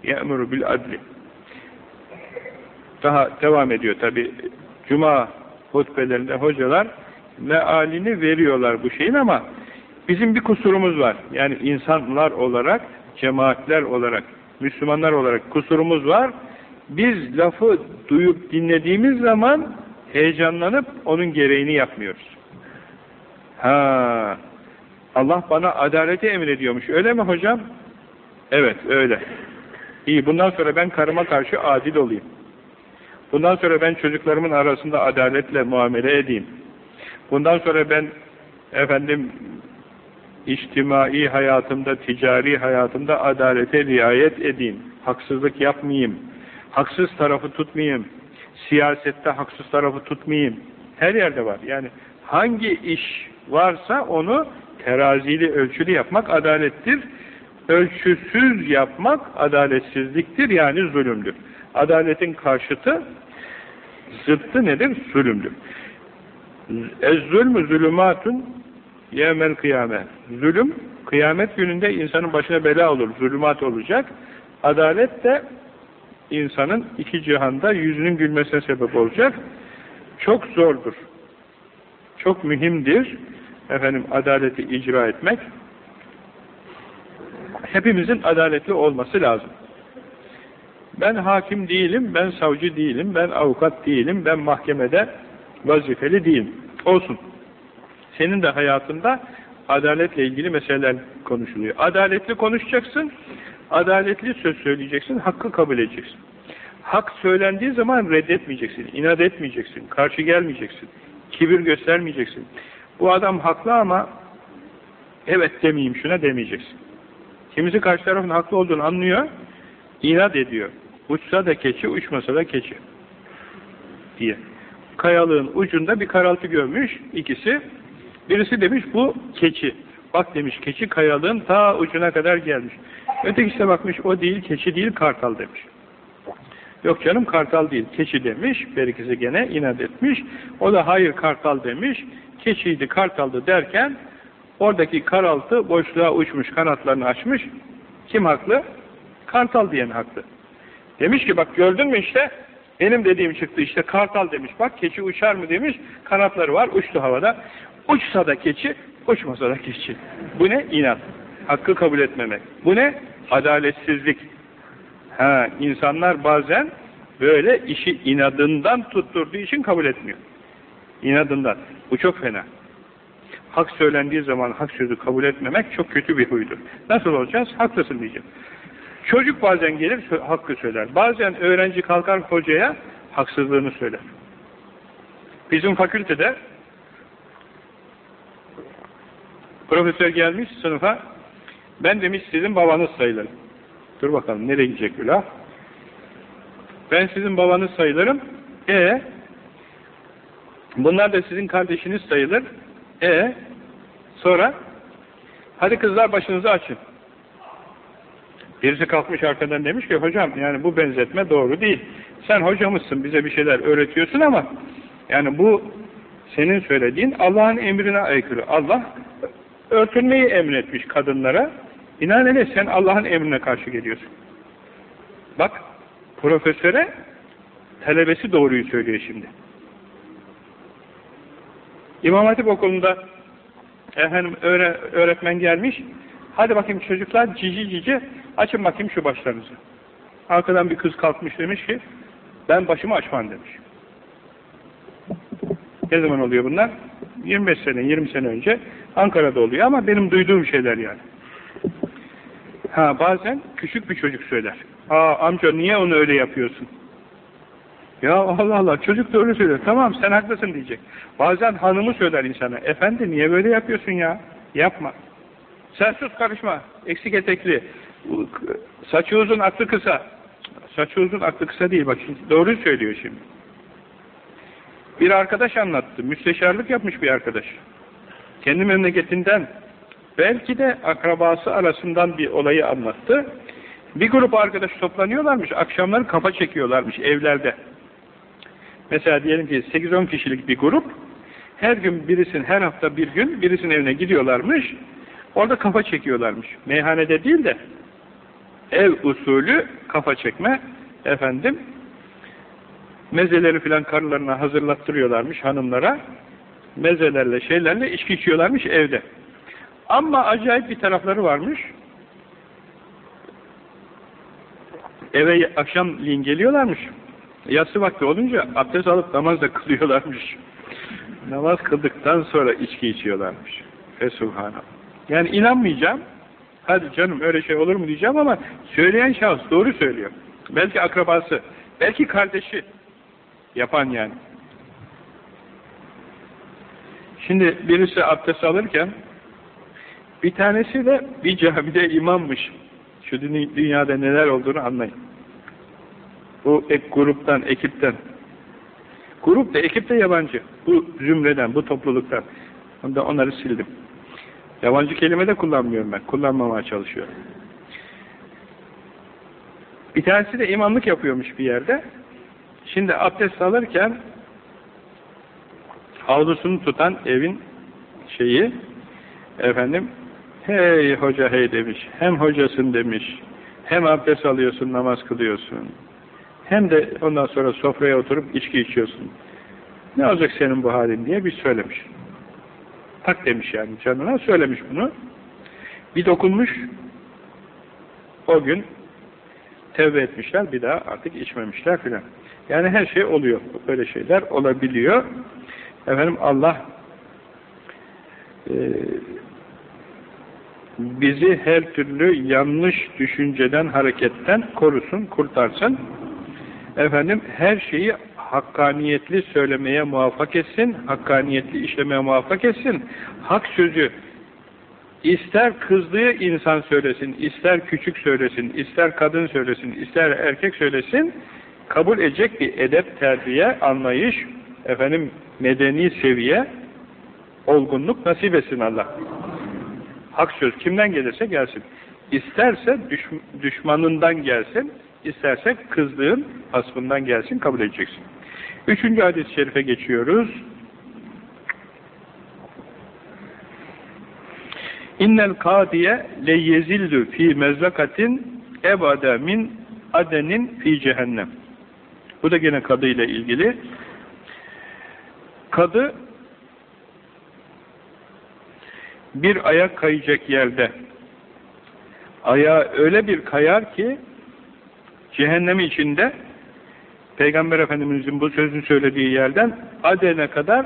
Ye'muru bil adli. Daha devam ediyor tabi. Cuma hutbelerinde hocalar mealini veriyorlar bu şeyin ama bizim bir kusurumuz var. Yani insanlar olarak, cemaatler olarak, Müslümanlar olarak kusurumuz var. Biz lafı duyup dinlediğimiz zaman heyecanlanıp onun gereğini yapmıyoruz. Ha, Allah bana adaleti emrediyormuş. Öyle mi hocam? Evet, öyle. İyi, bundan sonra ben karıma karşı adil olayım. Bundan sonra ben çocuklarımın arasında adaletle muamele edeyim. Bundan sonra ben efendim içtimai hayatımda, ticari hayatımda adalete riayet edeyim. Haksızlık yapmayayım. Haksız tarafı tutmayayım siyasette haksız tarafı tutmayayım. Her yerde var. Yani hangi iş varsa onu terazili, ölçülü yapmak adalettir. Ölçüsüz yapmak adaletsizliktir yani zulümdür. Adaletin karşıtı zıttı nedir? Zulümdür. Ez-zulmü zulümatun yevmel kıyame. Zulüm, kıyamet gününde insanın başına bela olur, zulümat olacak. Adalet de insanın iki cihanda yüzünün gülmesine sebep olacak. Çok zordur. Çok mühimdir. Efendim adaleti icra etmek. Hepimizin adaletli olması lazım. Ben hakim değilim, ben savcı değilim, ben avukat değilim, ben mahkemede vazifeli değilim. Olsun. Senin de hayatında adaletle ilgili meseleler konuşuluyor. Adaletli konuşacaksın, Adaletli söz söyleyeceksin, hakkı kabul edeceksin. Hak söylendiği zaman reddetmeyeceksin, inat etmeyeceksin, karşı gelmeyeceksin, kibir göstermeyeceksin. Bu adam haklı ama evet demeyeyim şuna demeyeceksin. Kimisi karşı tarafın haklı olduğunu anlıyor, inat ediyor. Uçsa da keçi, uçmasa da keçi diye. Kayalığın ucunda bir karaltı görmüş ikisi. Birisi demiş bu keçi. Bak demiş keçi kayalığın ta ucuna kadar gelmiş. Ötekisi de bakmış o değil keçi değil kartal demiş. Yok canım kartal değil keçi demiş. Berikisi gene inat etmiş. O da hayır kartal demiş. keçiydi, kartaldı derken oradaki karaltı boşluğa uçmuş, kanatlarını açmış. Kim haklı? Kartal diyen haklı. Demiş ki bak gördün mü işte benim dediğim çıktı işte kartal demiş. Bak keçi uçar mı demiş. Kanatları var uçtu havada. Uçsa da keçi, uçmasa da keçi. Bu ne? İnat. Hakkı kabul etmemek. Bu ne? Adaletsizlik. Ha, insanlar bazen böyle işi inadından tutturduğu için kabul etmiyor. İnadından. Bu çok fena. Hak söylendiği zaman hak sözü kabul etmemek çok kötü bir huydur. Nasıl olacağız? Haklısın diyeceğim. Çocuk bazen gelir hakkı söyler. Bazen öğrenci kalkar hocaya haksızlığını söyler. Bizim fakültede profesör gelmiş sınıfa ben demiş sizin babanız sayılırım. Dur bakalım nereye gidecek laf? Ben sizin babanız sayılırım. E bunlar da sizin kardeşiniz sayılır. E sonra hadi kızlar başınızı açın. Birisi kalkmış arkadan demiş ki hocam yani bu benzetme doğru değil. Sen hocamızsın bize bir şeyler öğretiyorsun ama yani bu senin söylediğin Allah'ın emrine aykırı. Allah örtünmeyi emretmiş kadınlara. Binaenaleyh sen Allah'ın emrine karşı geliyorsun. Bak profesöre talebesi doğruyu söylüyor şimdi. İmam Hatip okulunda efendim öğretmen gelmiş. Hadi bakayım çocuklar cici cici açın bakayım şu başlarınızı. Arkadan bir kız kalkmış demiş ki ben başımı açmam demiş. Ne zaman oluyor bunlar? 25 sene, 20 sene önce Ankara'da oluyor ama benim duyduğum şeyler yani. Ha bazen küçük bir çocuk söyler. Aa amca niye onu öyle yapıyorsun? Ya Allah Allah çocuk da öyle söylüyor. Tamam sen haklısın diyecek. Bazen hanımı söyler insana. Efendi niye böyle yapıyorsun ya? Yapma. Sen sus karışma. Eksik etekli. Saçı uzun aklı kısa. Saçı uzun aklı kısa değil. Bak şimdi doğru söylüyor şimdi. Bir arkadaş anlattı. Müsteşarlık yapmış bir arkadaş. Kendi memleketinden belki de akrabası arasından bir olayı anlattı. Bir grup arkadaş toplanıyorlarmış. Akşamları kafa çekiyorlarmış evlerde. Mesela diyelim ki 8-10 kişilik bir grup her gün birisin, her hafta bir gün birisinin evine gidiyorlarmış. Orada kafa çekiyorlarmış. Meyhanede değil de ev usulü kafa çekme efendim mezeleri filan karılarına hazırlattırıyorlarmış hanımlara. Mezelerle şeylerle içki içiyorlarmış evde. Ama acayip bir tarafları varmış. Eve akşamleyin geliyorlarmış. Yatsı vakti olunca abdest alıp namaz da kılıyorlarmış. namaz kıldıktan sonra içki içiyorlarmış. Fesubhanallah. Yani inanmayacağım. Hadi canım öyle şey olur mu diyeceğim ama söyleyen şahıs doğru söylüyor. Belki akrabası, belki kardeşi yapan yani. Şimdi birisi abdest alırken bir tanesi de bir camide imammış. Şu dünyada neler olduğunu anlayın. Bu ek gruptan, ekipten. Grup da, ekip de yabancı. Bu zümreden, bu topluluktan. Onda onları sildim. Yabancı kelime de kullanmıyorum ben. Kullanmamaya çalışıyorum. Bir tanesi de imamlık yapıyormuş bir yerde. Şimdi abdest alırken havlusunu tutan evin şeyi efendim hey hoca hey demiş. Hem hocasın demiş. Hem abdest alıyorsun, namaz kılıyorsun. Hem de ondan sonra sofraya oturup içki içiyorsun. Ne olacak senin bu halin diye bir söylemiş. Tak demiş yani canına söylemiş bunu. Bir dokunmuş o gün tevbe etmişler bir daha artık içmemişler filan. Yani her şey oluyor. Böyle şeyler olabiliyor. Efendim Allah e, bizi her türlü yanlış düşünceden, hareketten korusun, kurtarsın. Efendim her şeyi hakkaniyetli söylemeye muvaffak etsin, hakkaniyetli işlemeye muvaffak etsin. Hak sözü ister kızdığı insan söylesin, ister küçük söylesin, ister kadın söylesin, ister erkek söylesin, kabul edecek bir edep, terbiye, anlayış, efendim medeni seviye, olgunluk nasip etsin Allah. Hak söz kimden gelirse gelsin. İsterse düş, düşmanından gelsin, isterse kızdığın hasbından gelsin, kabul edeceksin. Üçüncü hadis-i şerife geçiyoruz. İnnel kadiye le yezillu fi mezrakatin ebade min adenin fi cehennem. Bu da gene kadı ile ilgili. Kadı bir ayak kayacak yerde ayağı öyle bir kayar ki cehennem içinde Peygamber Efendimizin bu sözünü söylediği yerden Aden'e kadar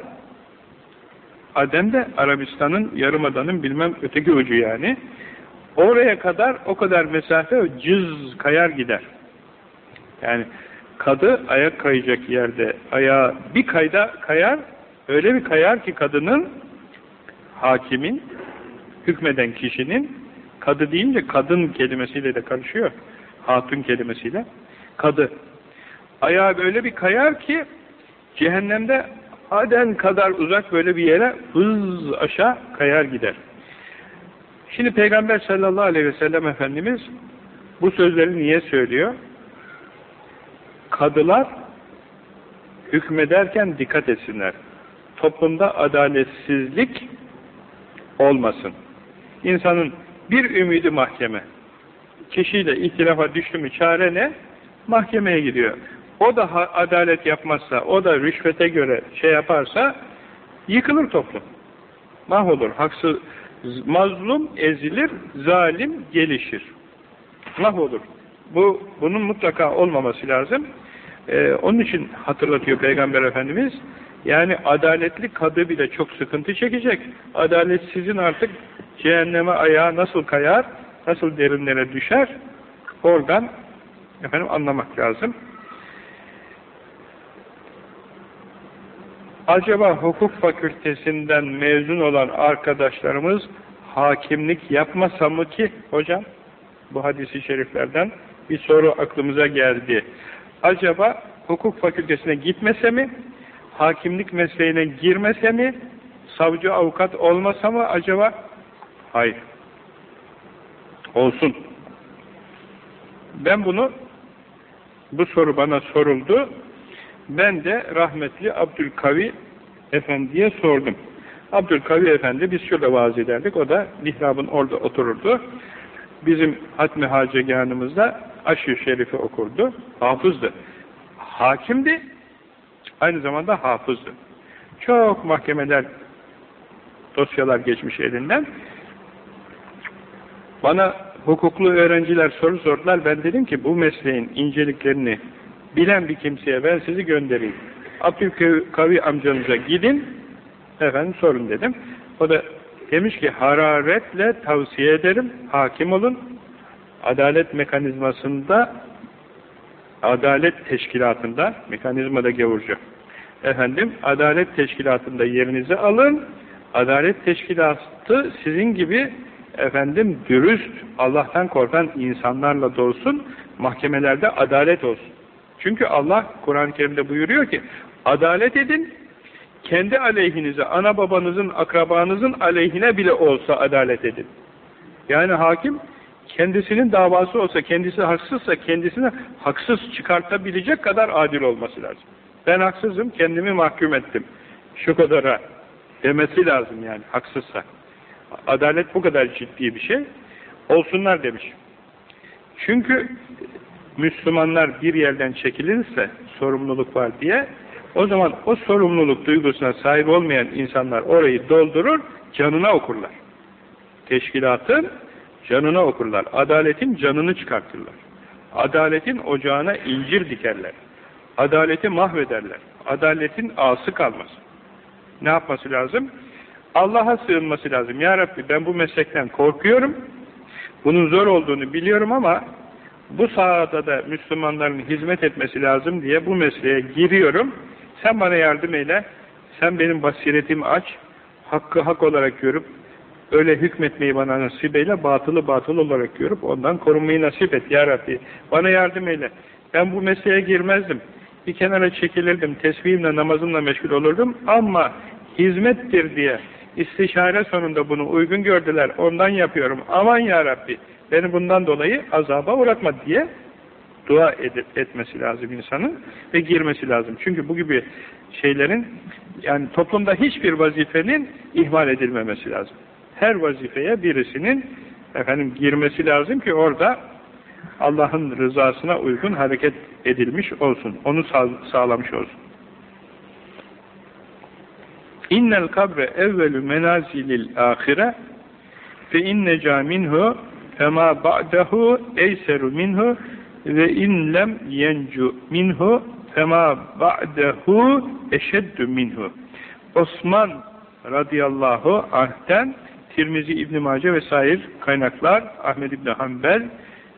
Aden de Arabistan'ın yarımadanın bilmem öteki ucu yani. Oraya kadar o kadar mesafe cız kayar gider. Yani kadı ayak kayacak yerde ayağı bir kayda kayar öyle bir kayar ki kadının hakimin hükmeden kişinin kadı deyince kadın kelimesiyle de karışıyor. Hatun kelimesiyle. Kadı. Ayağı böyle bir kayar ki cehennemde Aden kadar uzak böyle bir yere hız aşağı kayar gider. Şimdi Peygamber sallallahu aleyhi ve sellem Efendimiz bu sözleri niye söylüyor? Kadılar hükmederken dikkat etsinler. Toplumda adaletsizlik olmasın. İnsanın bir ümidi mahkeme. Kişiyle ihtilafa düştü mü çare ne? Mahkemeye gidiyor. O da adalet yapmazsa, o da rüşvete göre şey yaparsa yıkılır toplum. Mahvolur. Haksız, mazlum ezilir, zalim gelişir. Mahvolur. Bu, bunun mutlaka olmaması lazım. Ee, onun için hatırlatıyor Peygamber Efendimiz. Yani adaletli kadı bile çok sıkıntı çekecek. Adaletsizin artık cehenneme ayağı nasıl kayar, nasıl derinlere düşer, oradan efendim anlamak lazım. Acaba hukuk fakültesinden mezun olan arkadaşlarımız hakimlik yapmasa mı ki hocam? Bu hadisi şeriflerden bir soru aklımıza geldi. Acaba hukuk fakültesine gitmese mi? Hakimlik mesleğine girmese mi? Savcı avukat olmasa mı acaba? Hayır. Olsun. Ben bunu bu soru bana soruldu. Ben de rahmetli Abdülkavi Efendi'ye sordum. Abdülkavi Efendi biz şurada vaaz ederdik. O da mihrabın orada otururdu. Bizim hatmi haceganımızda aşı şerifi okurdu. Hafızdı. Hakimdi. Aynı zamanda hafızdı. Çok mahkemeler dosyalar geçmiş elinden. Bana hukuklu öğrenciler soru sordular. Ben dedim ki bu mesleğin inceliklerini bilen bir kimseye ben sizi göndereyim. Abdülkavi amcanıza gidin, efendim sorun dedim. O da demiş ki hararetle tavsiye ederim, hakim olun. Adalet mekanizmasında, adalet teşkilatında, mekanizmada gavurcu. Efendim, adalet teşkilatında yerinizi alın. Adalet teşkilatı sizin gibi efendim dürüst, Allah'tan korkan insanlarla dolsun, mahkemelerde adalet olsun. Çünkü Allah Kur'an-ı Kerim'de buyuruyor ki adalet edin, kendi aleyhinize, ana babanızın, akrabanızın aleyhine bile olsa adalet edin. Yani hakim kendisinin davası olsa, kendisi haksızsa kendisini haksız çıkartabilecek kadar adil olması lazım. Ben haksızım, kendimi mahkum ettim. Şu kadara demesi lazım yani haksızsa. Adalet bu kadar ciddi bir şey. Olsunlar demiş. Çünkü Müslümanlar bir yerden çekilirse sorumluluk var diye o zaman o sorumluluk duygusuna sahip olmayan insanlar orayı doldurur, canına okurlar. Teşkilatın canına okurlar. Adaletin canını çıkartırlar. Adaletin ocağına incir dikerler. Adaleti mahvederler. Adaletin ağası kalmaz. Ne yapması lazım? Allah'a sığınması lazım. Ya Rabbi ben bu meslekten korkuyorum. Bunun zor olduğunu biliyorum ama bu sahada da Müslümanların hizmet etmesi lazım diye bu mesleğe giriyorum. Sen bana yardım eyle. Sen benim basiretimi aç. Hakkı hak olarak görüp öyle hükmetmeyi bana nasip eyle. Batılı batıl olarak görüp ondan korunmayı nasip et ya Rabbi. Bana yardım eyle. Ben bu mesleğe girmezdim. Bir kenara çekilirdim. Tesbihimle namazımla meşgul olurdum. Ama hizmettir diye istişare sonunda bunu uygun gördüler. Ondan yapıyorum. Aman ya Rabbi beni bundan dolayı azaba uğratma diye dua edip etmesi lazım insanın ve girmesi lazım. Çünkü bu gibi şeylerin yani toplumda hiçbir vazifenin ihmal edilmemesi lazım. Her vazifeye birisinin efendim girmesi lazım ki orada Allah'ın rızasına uygun hareket edilmiş olsun. Onu sağ, sağlamış olsun. İnnel kabre evvelü menazilil ahire fe inneca minhu ba'dahu eyseru minhu ve in lem yencu minhu fema ba'dahu eşeddü minhu. Osman radıyallahu anh'ten Tirmizi İbn Mace ve sair kaynaklar Ahmed İbn Hanbel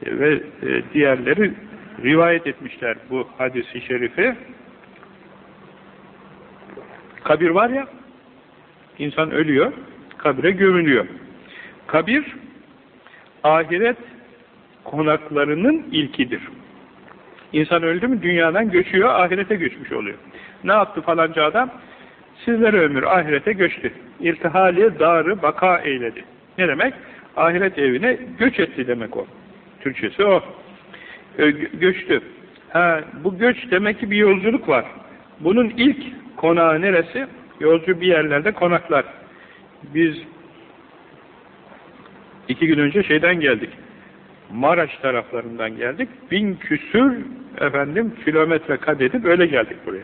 ve e, diğerleri rivayet etmişler bu hadisi şerifi. Kabir var ya, insan ölüyor, kabire gömülüyor. Kabir, ahiret konaklarının ilkidir. İnsan öldü mü dünyadan göçüyor, ahirete göçmüş oluyor. Ne yaptı falanca adam? Sizlere ömür ahirete göçtü. İrtihali, darı, baka eyledi. Ne demek? Ahiret evine göç etti demek o. Türkçesi o. Göçtü. Ha, bu göç demek ki bir yolculuk var. Bunun ilk konağı neresi? Yolcu bir yerlerde konaklar. Biz iki gün önce şeyden geldik. Maraş taraflarından geldik. Bin küsür efendim kilometre kat edip öyle geldik buraya.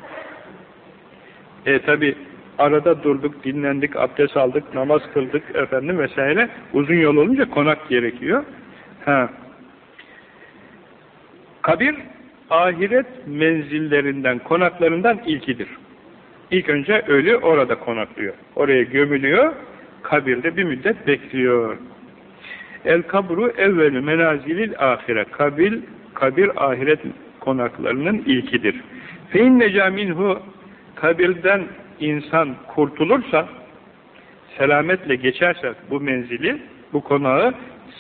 E tabi arada durduk, dinlendik, abdest aldık, namaz kıldık efendim vesaire. Uzun yol olunca konak gerekiyor. Ha. Kabir ahiret menzillerinden, konaklarından ilkidir. İlk önce ölü orada konaklıyor. Oraya gömülüyor, kabirde bir müddet bekliyor. El kabru evvelü menazilil ahire. Kabil, kabir ahiret konaklarının ilkidir. Fe inneca minhu kabirden insan kurtulursa, selametle geçerse bu menzili, bu konağı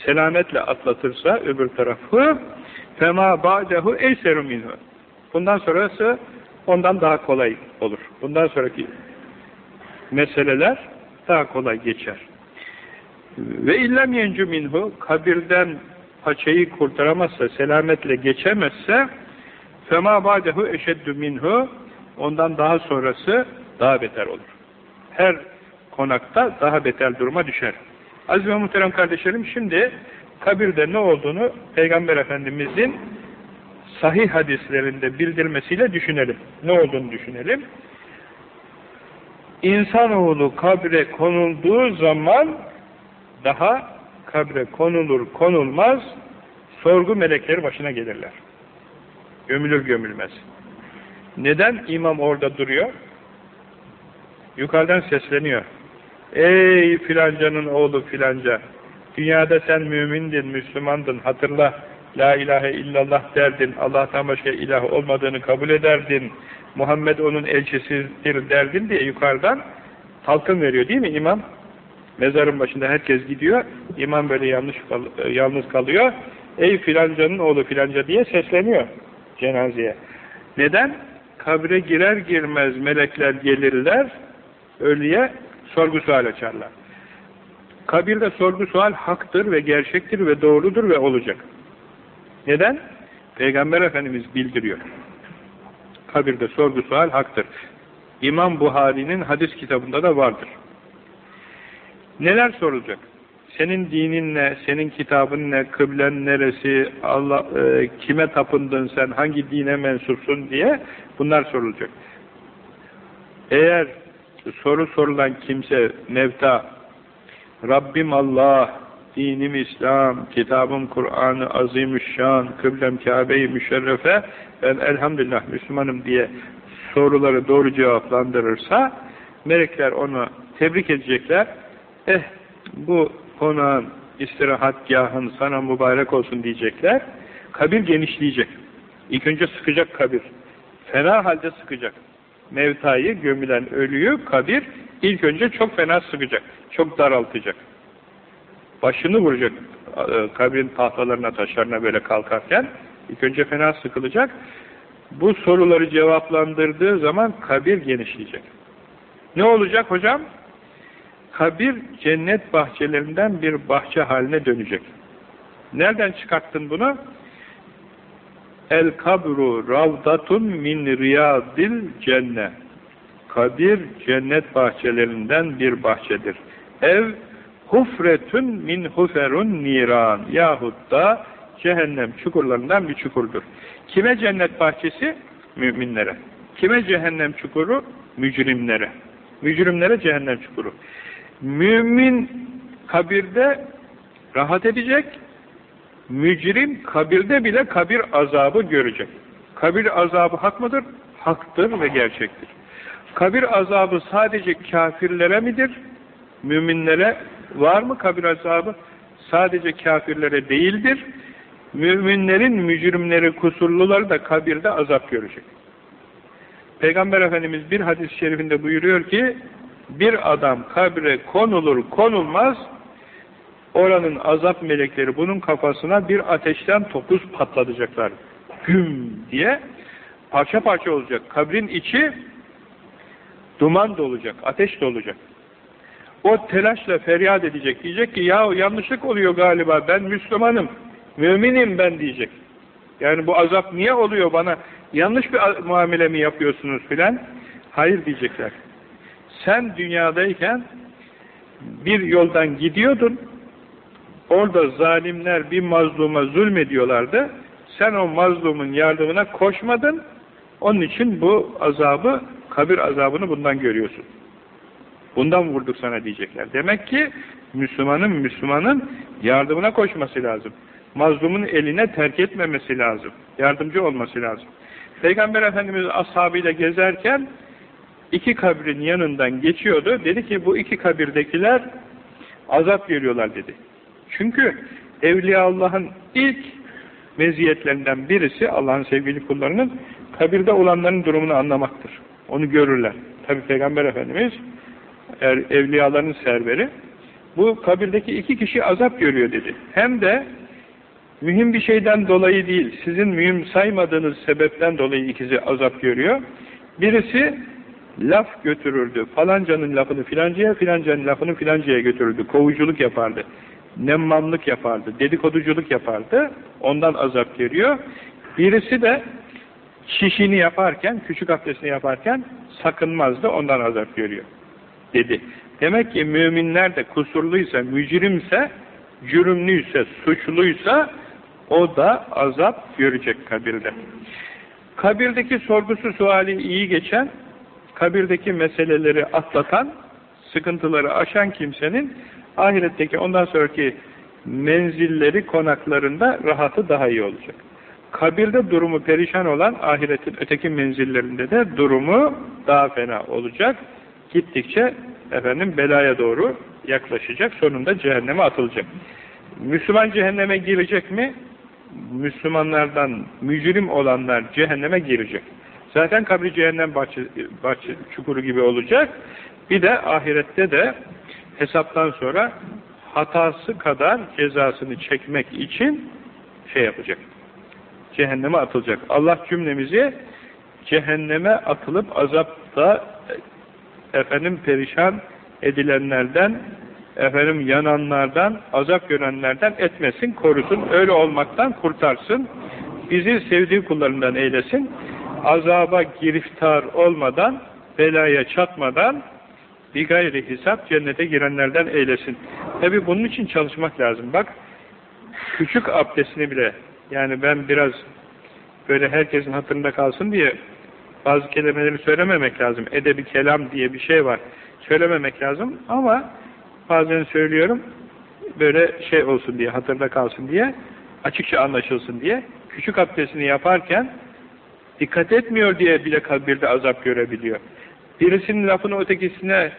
selametle atlatırsa öbür tarafı fema ba'dehu eyseru minhu. Bundan sonrası ondan daha kolay olur. Bundan sonraki meseleler daha kolay geçer. Ve illem yencu minhu kabirden paçayı kurtaramazsa, selametle geçemezse fema ba'dehu eşeddü minhu ondan daha sonrası daha beter olur. Her konakta daha beter duruma düşer. Aziz ve muhterem kardeşlerim şimdi kabirde ne olduğunu Peygamber Efendimizin sahih hadislerinde bildirmesiyle düşünelim. Ne olduğunu düşünelim. İnsanoğlu kabre konulduğu zaman daha kabre konulur konulmaz sorgu melekleri başına gelirler. Gömülür gömülmez. Neden imam orada duruyor? Yukarıdan sesleniyor. Ey filancanın oğlu filanca! Dünyada sen mümindin, Müslümandın, hatırla. La ilahe illallah derdin, Allah'tan başka ilah olmadığını kabul ederdin. Muhammed onun elçisidir derdin diye yukarıdan talkın veriyor değil mi imam? Mezarın başında herkes gidiyor. İmam böyle yanlış kal yalnız kalıyor. Ey filancanın oğlu filanca diye sesleniyor cenazeye. Neden? Kabre girer girmez melekler gelirler, ölüye sorgu sual açarlar. Kabirde sorgu sual haktır ve gerçektir ve doğrudur ve olacak. Neden? Peygamber Efendimiz bildiriyor. Kabirde sorgu sual haktır. İmam Buhari'nin hadis kitabında da vardır. Neler sorulacak? Senin dinin ne, senin kitabın ne, kıblen neresi, Allah e, kime tapındın sen, hangi dine mensupsun diye bunlar sorulacak. Eğer soru sorulan kimse mevta, Rabbim Allah, dinim İslam, kitabım Kur'an-ı Azimüşşan, kıblem Kabe-i Müşerrefe, ben elhamdülillah Müslümanım diye soruları doğru cevaplandırırsa, melekler onu tebrik edecekler. Eh, bu konağın, istirahatgahın sana mübarek olsun diyecekler. Kabir genişleyecek. İlk önce sıkacak kabir. Fena halde sıkacak. Mevtayı, gömülen ölüyü kabir ilk önce çok fena sıkacak. Çok daraltacak. Başını vuracak e, kabrin tahtalarına, taşlarına böyle kalkarken ilk önce fena sıkılacak. Bu soruları cevaplandırdığı zaman kabir genişleyecek. Ne olacak hocam? Kabir cennet bahçelerinden bir bahçe haline dönecek. Nereden çıkarttın bunu? El kabru ravdatun min riyadil cenne. Kabir cennet bahçelerinden bir bahçedir. Ev hufretun min huferun niran yahut da cehennem çukurlarından bir çukurdur. Kime cennet bahçesi? Müminlere. Kime cehennem çukuru? Mücrimlere. Mücrimlere cehennem çukuru. Mümin kabirde rahat edecek, mücrim kabirde bile kabir azabı görecek. Kabir azabı hak mıdır? Haktır ve gerçektir. Kabir azabı sadece kafirlere midir? Müminlere var mı kabir azabı? Sadece kafirlere değildir. Müminlerin mücrimleri, kusurluları da kabirde azap görecek. Peygamber Efendimiz bir hadis-i şerifinde buyuruyor ki, bir adam kabre konulur konulmaz, oranın azap melekleri bunun kafasına bir ateşten topuz patlatacaklar. Güm diye parça parça olacak. Kabrin içi duman dolacak, ateş dolacak. O telaşla feryat edecek. Diyecek ki ya yanlışlık oluyor galiba ben Müslümanım, müminim ben diyecek. Yani bu azap niye oluyor bana? Yanlış bir muamele mi yapıyorsunuz filan? Hayır diyecekler. Sen dünyadayken bir yoldan gidiyordun, orada zalimler bir mazluma zulmediyorlardı, sen o mazlumun yardımına koşmadın, onun için bu azabı, kabir azabını bundan görüyorsun. Bundan vurduk sana diyecekler. Demek ki Müslümanın Müslümanın yardımına koşması lazım. Mazlumun eline terk etmemesi lazım. Yardımcı olması lazım. Peygamber Efendimiz ashabıyla gezerken iki kabrin yanından geçiyordu. Dedi ki bu iki kabirdekiler azap görüyorlar dedi. Çünkü Evliya Allah'ın ilk meziyetlerinden birisi Allah'ın sevgili kullarının kabirde olanların durumunu anlamaktır. Onu görürler. Tabi Peygamber Efendimiz er, evliyaların serveri bu kabirdeki iki kişi azap görüyor dedi. Hem de mühim bir şeyden dolayı değil, sizin mühim saymadığınız sebepten dolayı ikisi azap görüyor. Birisi laf götürürdü. Falancanın lafını filancaya, filancanın lafını filancaya götürürdü. Kovuculuk yapardı. Nemmamlık yapardı. Dedikoduculuk yapardı. Ondan azap görüyor. Birisi de şişini yaparken, küçük abdestini yaparken sakınmazdı. Ondan azap görüyor. Dedi. Demek ki müminler de kusurluysa, mücrimse, cürümlüyse, suçluysa o da azap görecek kabirde. Kabirdeki sorgusu suali iyi geçen, kabirdeki meseleleri atlatan, sıkıntıları aşan kimsenin ahiretteki ondan sonraki menzilleri, konaklarında rahatı daha iyi olacak. Kabirde durumu perişan olan ahiretin öteki menzillerinde de durumu daha fena olacak. Gittikçe efendim belaya doğru yaklaşacak. Sonunda cehenneme atılacak. Müslüman cehenneme girecek mi? Müslümanlardan mücrim olanlar cehenneme girecek. Zaten kabri cehennem bahçe, bahçe çukuru gibi olacak. Bir de ahirette de hesaptan sonra hatası kadar cezasını çekmek için şey yapacak. Cehenneme atılacak. Allah cümlemizi cehenneme atılıp azapta efendim perişan edilenlerden efendim yananlardan, azap görenlerden etmesin, korusun, öyle olmaktan kurtarsın, bizi sevdiği kullarından eylesin, azaba giriftar olmadan, belaya çatmadan, bir gayri hesap cennete girenlerden eylesin. Tabi bunun için çalışmak lazım. Bak, küçük abdestini bile, yani ben biraz böyle herkesin hatırında kalsın diye bazı kelimeleri söylememek lazım. Edebi kelam diye bir şey var. Söylememek lazım ama bazen söylüyorum böyle şey olsun diye, hatırda kalsın diye, açıkça anlaşılsın diye. Küçük abdestini yaparken dikkat etmiyor diye bile kabirde azap görebiliyor. Birisinin lafını ötekisine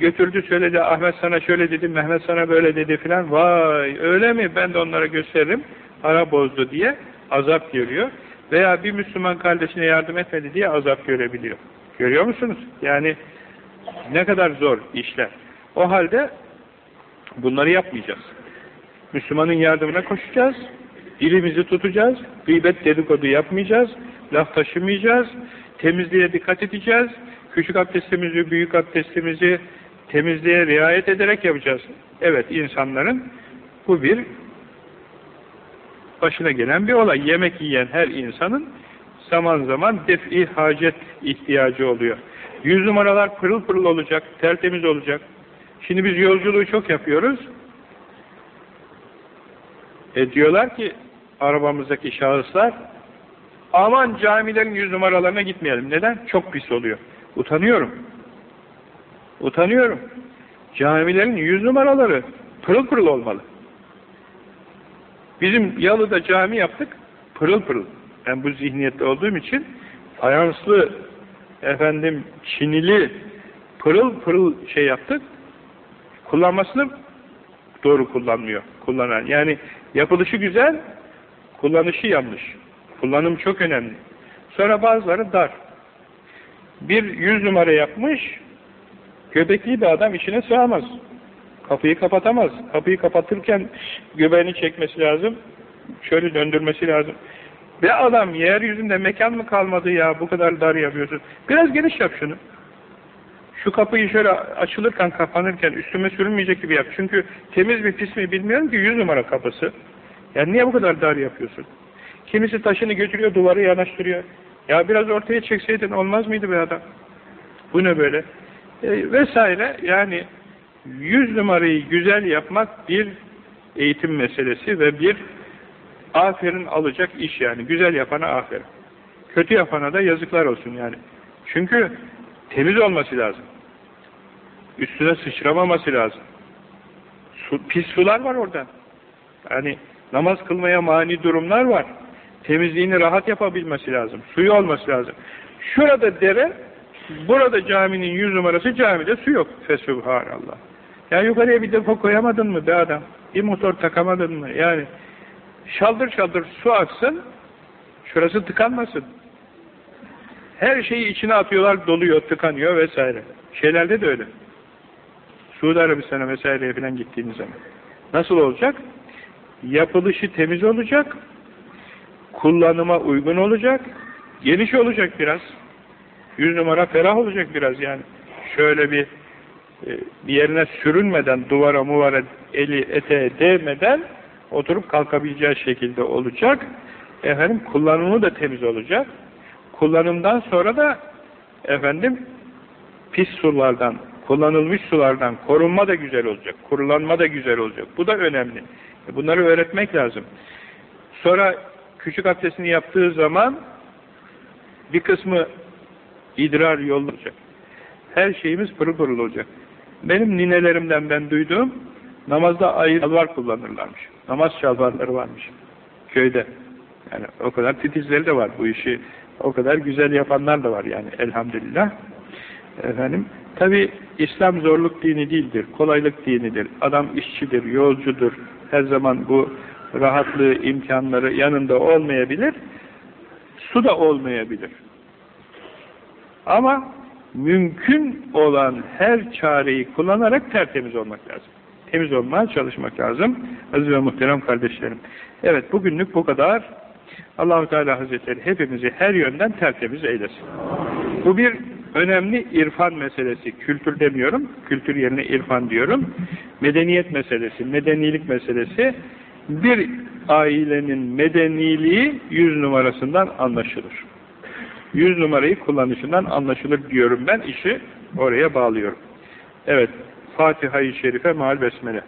götürdü söyledi, Ahmet sana şöyle dedi, Mehmet sana böyle dedi filan. Vay öyle mi? Ben de onlara gösteririm. Ara bozdu diye azap görüyor. Veya bir Müslüman kardeşine yardım etmedi diye azap görebiliyor. Görüyor musunuz? Yani ne kadar zor işler. O halde bunları yapmayacağız. Müslümanın yardımına koşacağız, dilimizi tutacağız, gıybet dedikodu yapmayacağız, laf taşımayacağız, temizliğe dikkat edeceğiz, küçük abdestimizi, büyük abdestimizi temizliğe riayet ederek yapacağız. Evet, insanların bu bir başına gelen bir olay. Yemek yiyen her insanın zaman zaman defi hacet ihtiyacı oluyor. Yüz numaralar pırıl pırıl olacak, tertemiz olacak. Şimdi biz yolculuğu çok yapıyoruz. E diyorlar ki arabamızdaki şahıslar aman camilerin yüz numaralarına gitmeyelim. Neden? Çok pis oluyor. Utanıyorum. Utanıyorum. Camilerin yüz numaraları pırıl pırıl olmalı. Bizim Yalı'da cami yaptık, pırıl pırıl. Ben bu zihniyette olduğum için fayanslı, efendim çinili, pırıl pırıl şey yaptık. Kullanmasını doğru kullanmıyor. Kullanan. Yani yapılışı güzel, kullanışı yanlış. Kullanım çok önemli. Sonra bazıları dar. Bir yüz numara yapmış, göbekli bir adam içine sığamaz. Kapıyı kapatamaz. Kapıyı kapatırken göbeğini çekmesi lazım. Şöyle döndürmesi lazım. Ve adam yeryüzünde mekan mı kalmadı ya bu kadar dar yapıyorsun. Biraz geniş yap şunu. Şu kapıyı şöyle açılırken kapanırken üstüme sürünmeyecek gibi yap. Çünkü temiz mi pis mi bilmiyorum ki yüz numara kapısı. Yani niye bu kadar dar yapıyorsun? Kimisi taşını götürüyor duvarı yanaştırıyor. Ya biraz ortaya çekseydin olmaz mıydı be adam? Bu ne böyle? E, vesaire yani yüz numarayı güzel yapmak bir eğitim meselesi ve bir aferin alacak iş yani. Güzel yapana aferin. Kötü yapana da yazıklar olsun yani. Çünkü temiz olması lazım. Üstüne sıçramaması lazım. Su, pis sular var orada. Yani namaz kılmaya mani durumlar var. Temizliğini rahat yapabilmesi lazım. Suyu olması lazım. Şurada dere, burada caminin yüz numarası camide su yok. Fesubhanallah. Ya yukarıya bir depo koyamadın mı be adam? Bir motor takamadın mı? Yani şaldır şaldır su aksın, şurası tıkanmasın. Her şeyi içine atıyorlar, doluyor, tıkanıyor vesaire. Şeylerde de öyle. Suudi Arabistan'a vesaireye falan gittiğiniz zaman. Nasıl olacak? Yapılışı temiz olacak, kullanıma uygun olacak, geniş olacak biraz. Yüz numara ferah olacak biraz yani. Şöyle bir e, bir yerine sürünmeden, duvara muvara eli eteğe değmeden oturup kalkabileceği şekilde olacak. Efendim kullanımı da temiz olacak. Kullanımdan sonra da efendim pis sulardan, kullanılmış sulardan korunma da güzel olacak. Kurulanma da güzel olacak. Bu da önemli. E, bunları öğretmek lazım. Sonra küçük abdestini yaptığı zaman bir kısmı idrar yolu olacak. Her şeyimiz pırıl pırıl olacak. Benim ninelerimden ben duyduğum namazda ayrı şalvar kullanırlarmış. Namaz şalvarları varmış köyde. Yani o kadar titizleri de var bu işi. O kadar güzel yapanlar da var yani elhamdülillah. Efendim, tabi İslam zorluk dini değildir, kolaylık dinidir. Adam işçidir, yolcudur. Her zaman bu rahatlığı, imkanları yanında olmayabilir. Su da olmayabilir. Ama mümkün olan her çareyi kullanarak tertemiz olmak lazım. Temiz olmaya çalışmak lazım. Aziz ve muhterem kardeşlerim. Evet bugünlük bu kadar. Allahu Teala Hazretleri hepimizi her yönden tertemiz eylesin. Bu bir önemli irfan meselesi. Kültür demiyorum. Kültür yerine irfan diyorum. Medeniyet meselesi, medenilik meselesi. Bir ailenin medeniliği yüz numarasından anlaşılır. Yüz numarayı kullanışından anlaşılır diyorum ben. işi oraya bağlıyorum. Evet. Fatiha-i Şerife Mahal Besmele.